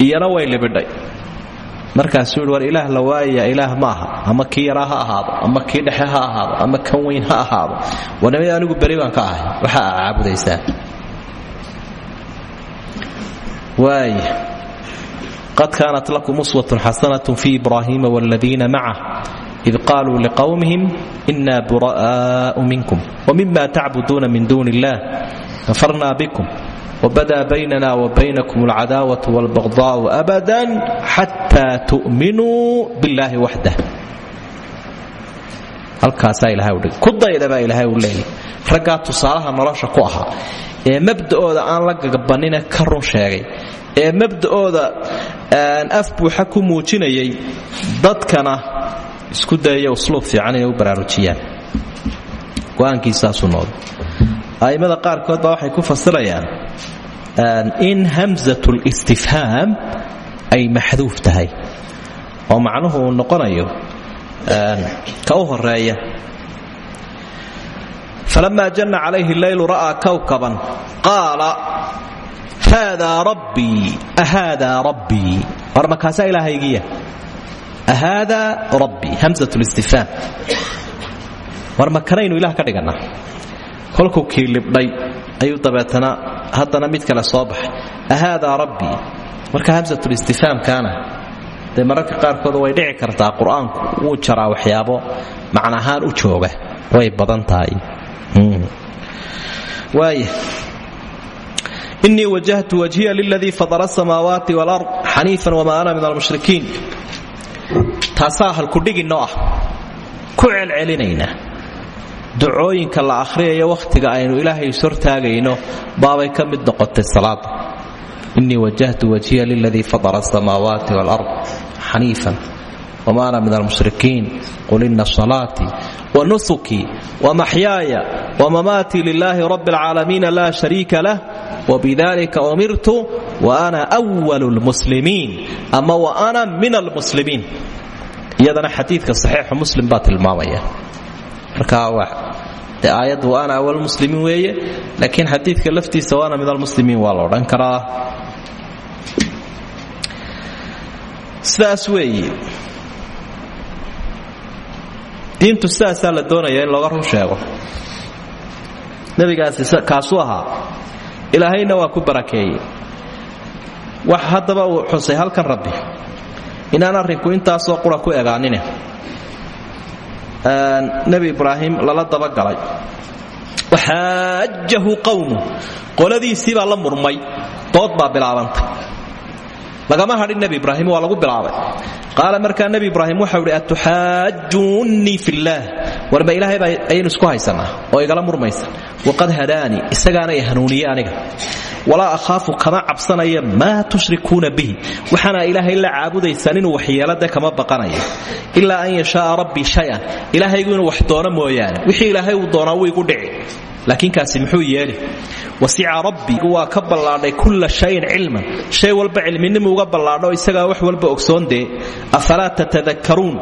iyana way libidhay markaasuu yidhi war ilaah la waayaya ilaah ma aha. Ama kii ahaado ama kii dhexe ha ahaado ama kan weyn ha ahaado. Warnimada anigu beri baan ka ahay. Waxa aa caabudaysaan waaya qad kaanat lakum uswatun xasanatun fi ibraahiima waaladiina macah id qaaluu liqowmihim ina bura'aau minkum wmima tacbuduuna min duuni illah kafarna bikum wbada baynana wabaynakum alcadaawat wاlbagdaau abada xataa tu'minuu biاllahi waxdah halkaasaa ilahay udhig ku dayda baa ilaahay u leeyay raggaa tusaalaha nolosha ku ahaa ee mabda'ooda aan la gagabanine ka run sheegay ee mabda'ooda af buuxa ku muujinayay dadkana isku dayaya usluub fiican inay u baraarujiyaan go'aankiisaasuu noqday a'immada qaarkood baa waxay ku fasirayaan in hamsat listifhaam ay maxduuf tahay. Oo macnuhu uu noqonayo ka horreeya falama janna calayhi leylu ra'aa kawkaban qaala haadaa rabbii ahaadaa rabbii war makaasaa ilaahaygiya ahaadaa rabbii hamsat listifhaam war makanaynu ilah ka dhigannaa kolkuu kii libdhay ayuu dabeetana haddana mid kale soo baxay. Ahaadaa rabbii marka hamsatulistifaamkaana dee mararka qaarkood way dhici kartaa qur'aanku jaraa waxyaabo macnahaan u jooga way badan tahay. Waaya inii wajahtu wajhiya liladii fadara asamaawaati walard xaniifan wamaa ana min almushrikiin. Taasaa halkudhiginoo ah. Ku celcelinaynaa ducooyinka la akhriyayo wakhtiga aynu ilaahay ishortaagayno baabay ka mid noqotay salaada inii wajahtu wajhiya liladii fadara asamaawaati walard xaniifan wma ana min almushrikiin. Qul ina salaatii wanusukii wamaxyaaya wamamaatii lilaahi rabi alcaalamiina laa shariika lah. Wbidalika umirtu waana wal lmuslimiin ama waana min almuslimiin iyadana xadiidka saxiixu muslim baa tilmaamaya. Marka aayaddu waana awal muslimiin weeye laakiin xadiidka laftiisa waana min almuslimiin waa la odhan karaa. Sidaas weeye diintu sidaasaa la doonaya in looga run sheego. Nebigaasi kaasuu ahaa ilaahayna waa ku barakeeyey. Wax haddaba uu xusay halkan rabbi inaan arrinku intaasoo qura ku egaanine nebi ibraahim lala dabagalay waxaajahu qawmu. Qoladiisii baa la murmay. Dood baa bilaabantay lagama hadhin nebi ibraahim waa lagu bilaabay. Qaala markaa nebi ibraahim waxau idhi atuxaajuunnii fillaah. Warba ilaahay baa ayaynu isku haysanaa oo igala murmaysa. Waqad hadaanii isagaana i hanuuniye aniga. Walaa akhaafu kama cabsanaya maa tushrikuuna bihi. Waxaana ilaahay la caabudaysaan inuu waxyeelade kama baqanaya ilaa an yashaaa rabbii shayan. Ilaahaygu inuu wax doono mooyaane. Wixii ilaahay uu doonaa wuu igu dhici laakiin kaasi muxuu yeeli wasica rabbi waa ka ballaadhay kulla shayin cilman. Shay walba cilminimu uga ballaadho isagaa wax walba ogsoondee afalaa tatadakaruun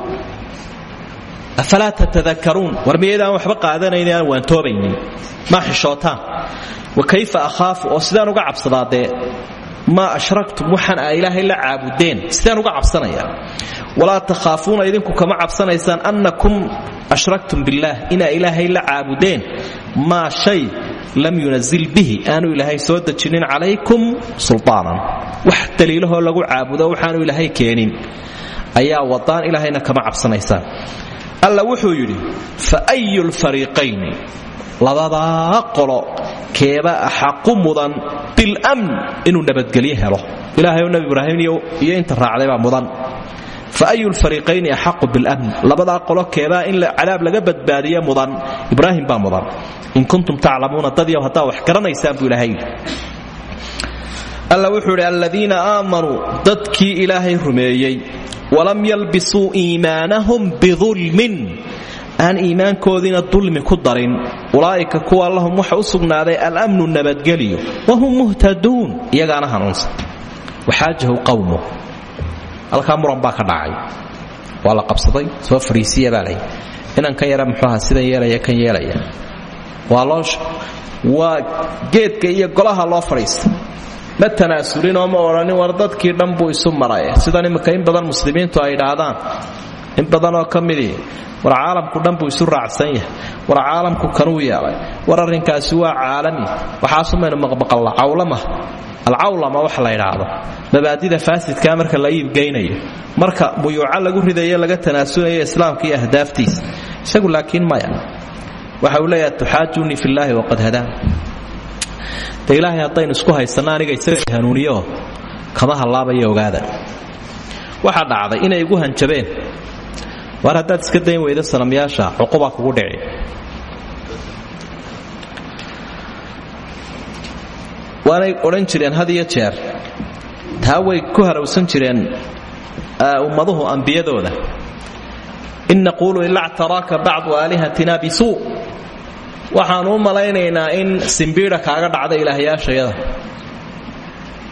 afalaa tatadakaruun waxba qaadanayni aan waantoobaynin maa xishootaan. Wa kayfa akhaafu? Oo sidaan uga cabsadaa maa ashraktum waxaan aa ilaahay la caabudeen. Sidaan uga cabsanaya walaa takhaafuuna idinku kama cabsanaysaan annakum ashraktum billaah inaa ilaahay la caabudeen. Maa shay lam yunazil bihi aanu ilaahay soo dejinin calaykum sulaanan wax daliilahoo lagu caabudo waxaanu ilaahay keenin. Ayaa wadaan ilaahayna kama cabsanaysaan. Alla wuxuu yidhi fa ayu lfariiqayni labadaa qolo keeba axaqu mudan bilmn inuu nabadgelyo helo. Ilahayo nabi ibraahim iyo inta raacdaybaa mudan. Fa ayu lfariiqayni axaqu bilmn labadaa qolo keebaa in cadaab laga badbaadiye mudan ibraahim baa mudan. In kuntum taclamuuna dadyow haddaa wax garanaysaan buu ilaahay alla wuxuu idhi aladiina aamanuu dadkii ilaahay rumeeyey walam yalbisuu iimaanahum bidulmin aan iimaankoodiina dulmi ku darin. Ulaa'ika kuwa lahum waxa u sugnaaday alamnu nabadgelyo. Wahum muhtaduun iyagaana hanuunsan. Waxaajahu qawmu. Halkaa muran baa ka dhacay. Waa qabsaday soo fariisiya baa layi kan yara muxuuha sidan yeelaya kan yeelaya. Waa loo geedka iyo golaha loo fadhiista ma tanaasulinoo ma odhanin war dadkii dhan isu maray sidan imminka in badan muslimiintu ay idhaahdaan in badanoo ka midii war caalamku dhan isu raacsan yahay war caalamku kanuu yeelay war arrinkaasi waa caalami waxaasumaynu maqmaqalla cawlama. Alcawlama wax la ydhaahdo mabaadida faasidkaa marka la iibgeynayo marka buyuuco lagu ridayo laga tanaasulayo islaamka iyo isagu laakiin maya waxa uu leeyaha tuxaajunii fillaahi waqad hadaan. De ilaahay haddaynu isku haysanno aniga isaga hanuuniyooo kama hallaabayo ogaada. Waxaa dhacday inay igu hanjabeen waar haddaad iska dayn weydo sanamyaasha cuqubaa kugu dhici waanay odhan jireen had iyo jeer. Taa way ku harawsan jireen ummaduhu ambiyadooda. In naquulu ila ctaraaka bacdu aalihatina bisuu waxaanu u malaynaynaa in simbiidha kaaga dhacda ilaahyaashayada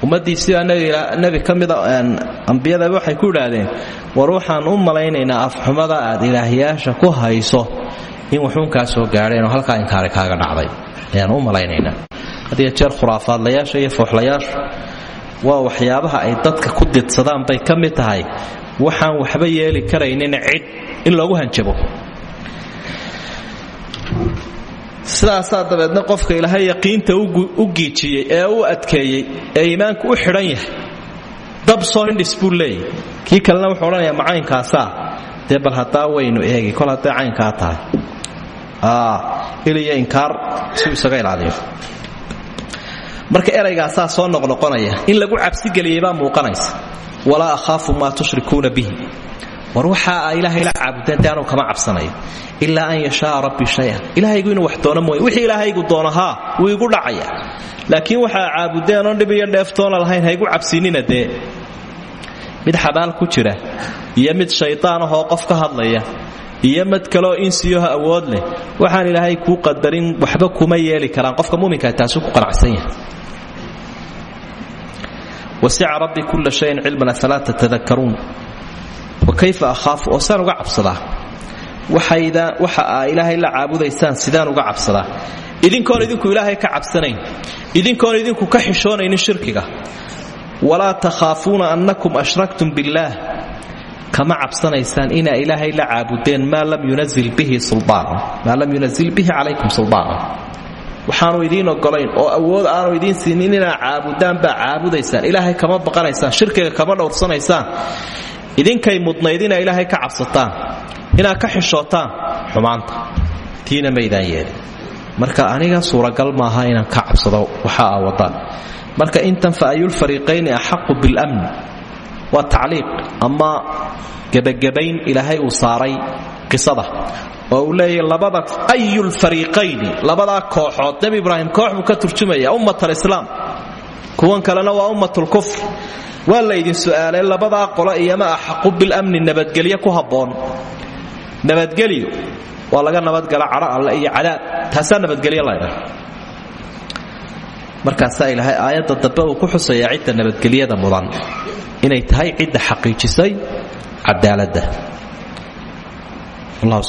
ummaddiisiibaa nebi ka mida ambiyadaba waxay ku idhaahdeen war waxaan u malaynaynaa afxumada aad ilaahyaasha ku hayso in waxuunkaa soo gaadheen oo halkaa inkaari kaaga dhacday. Ayaan u malaynaynaa. Hadiyo jeer khuraafaadlayaasha iyo fooxlayaashu waa waxyaabaha ay dadka ku didsadaan bay ka mid tahay waxaan waxba yeeli karaynin cid in loogu hanjabo sidaasaa dabeedna qofka ilaahay yaqiinta u giijiyey ee u adkeeyey ee iimaanku u xidhan yahay. Dab soo indhis buu leeyahy kalena wuxuu odhanayaa macaynkaasaa dee bal eegi kol hadday caynkaa tahay. Iliyo inkaar siuu isaga ilaaliyo. Marka eraygaasaa soo noqnoqonaya in lagu cabsigeliyey baa muuqanaysa. Walaa ahaafu maa tushrikuuna bihi war waxa ilaahay la caabudeen kama cabsanayo ilaa an yashaaa rabbi shayan. Ilaahaygu inuu wax doono mooye wixii ilaahaygu doono haa wuu igu dhacaya. Laakiin waxaa caabudeen oon dhib iyo lahayn ha igu cabsinina mid xabaal ku jira iyo mid shaydaan ahoo qof ka hadlaya iyo mid kaleoo insiyoha awood leh waxaan ilaahay kuu qadarin waxba kuma yeeli karaan. Qofka muminkaa taasuu ku qanacsan yahay. Wasica rabbi kula shayin cilman afalaa tatadakaruun wakayfa ahaafu oo saan uga cabsadaa. Waxa aa ilaahay la caabudaysaan sidaan uga cabsadaa. Idinkoon idinku ilaahay ka cabsanayn. Idinkoon idinku ka xishoonaynin shirkiga. Walaa takhaafuuna annakum ashraktum billaah kama cabsanaysaan inaa ilaahay la caabudeen maa lam yunazil bihi calaykum sulbaana waxaanu idiin ogolayn oo awood aanu idiin siinin inaa caabudaan baa caabudaysaan. Ilaahay kama baqanaysaan shirkiga kama dhowrsanaysaan idinkay mudnayd inaa ilaahay ka cabsataan inaad ka xishootaan xumaanta. Tiina maydaan yeelin marka aniga suuragal maaha inaan ka cabsado waxa aa wadaan. Marka intan fa ayulfariiqayni axaqu bilamn waa tacliiq ama gebagabayn ilaahay uu saaray qisada oo uu leeyahy labada ayulfariiqayni labadaa kooxood. Nebi ibraahim koox ka turjumaya ummat alislaam kuwan kalena waa ummatlkufr waa laydin su'aalay labadaa qolo iyama axaqu bilamni nabadgelyo ku habboon. Nabadgelyo waa laga nabadgala cadho alle iyo cadaab taasaa nabadgelyo laydha markaasaa ilaahay aayadda dambe uu ku xusayaa cidda nabadgelyada mudan inay tahay cidda xaqiijisay cadaaladda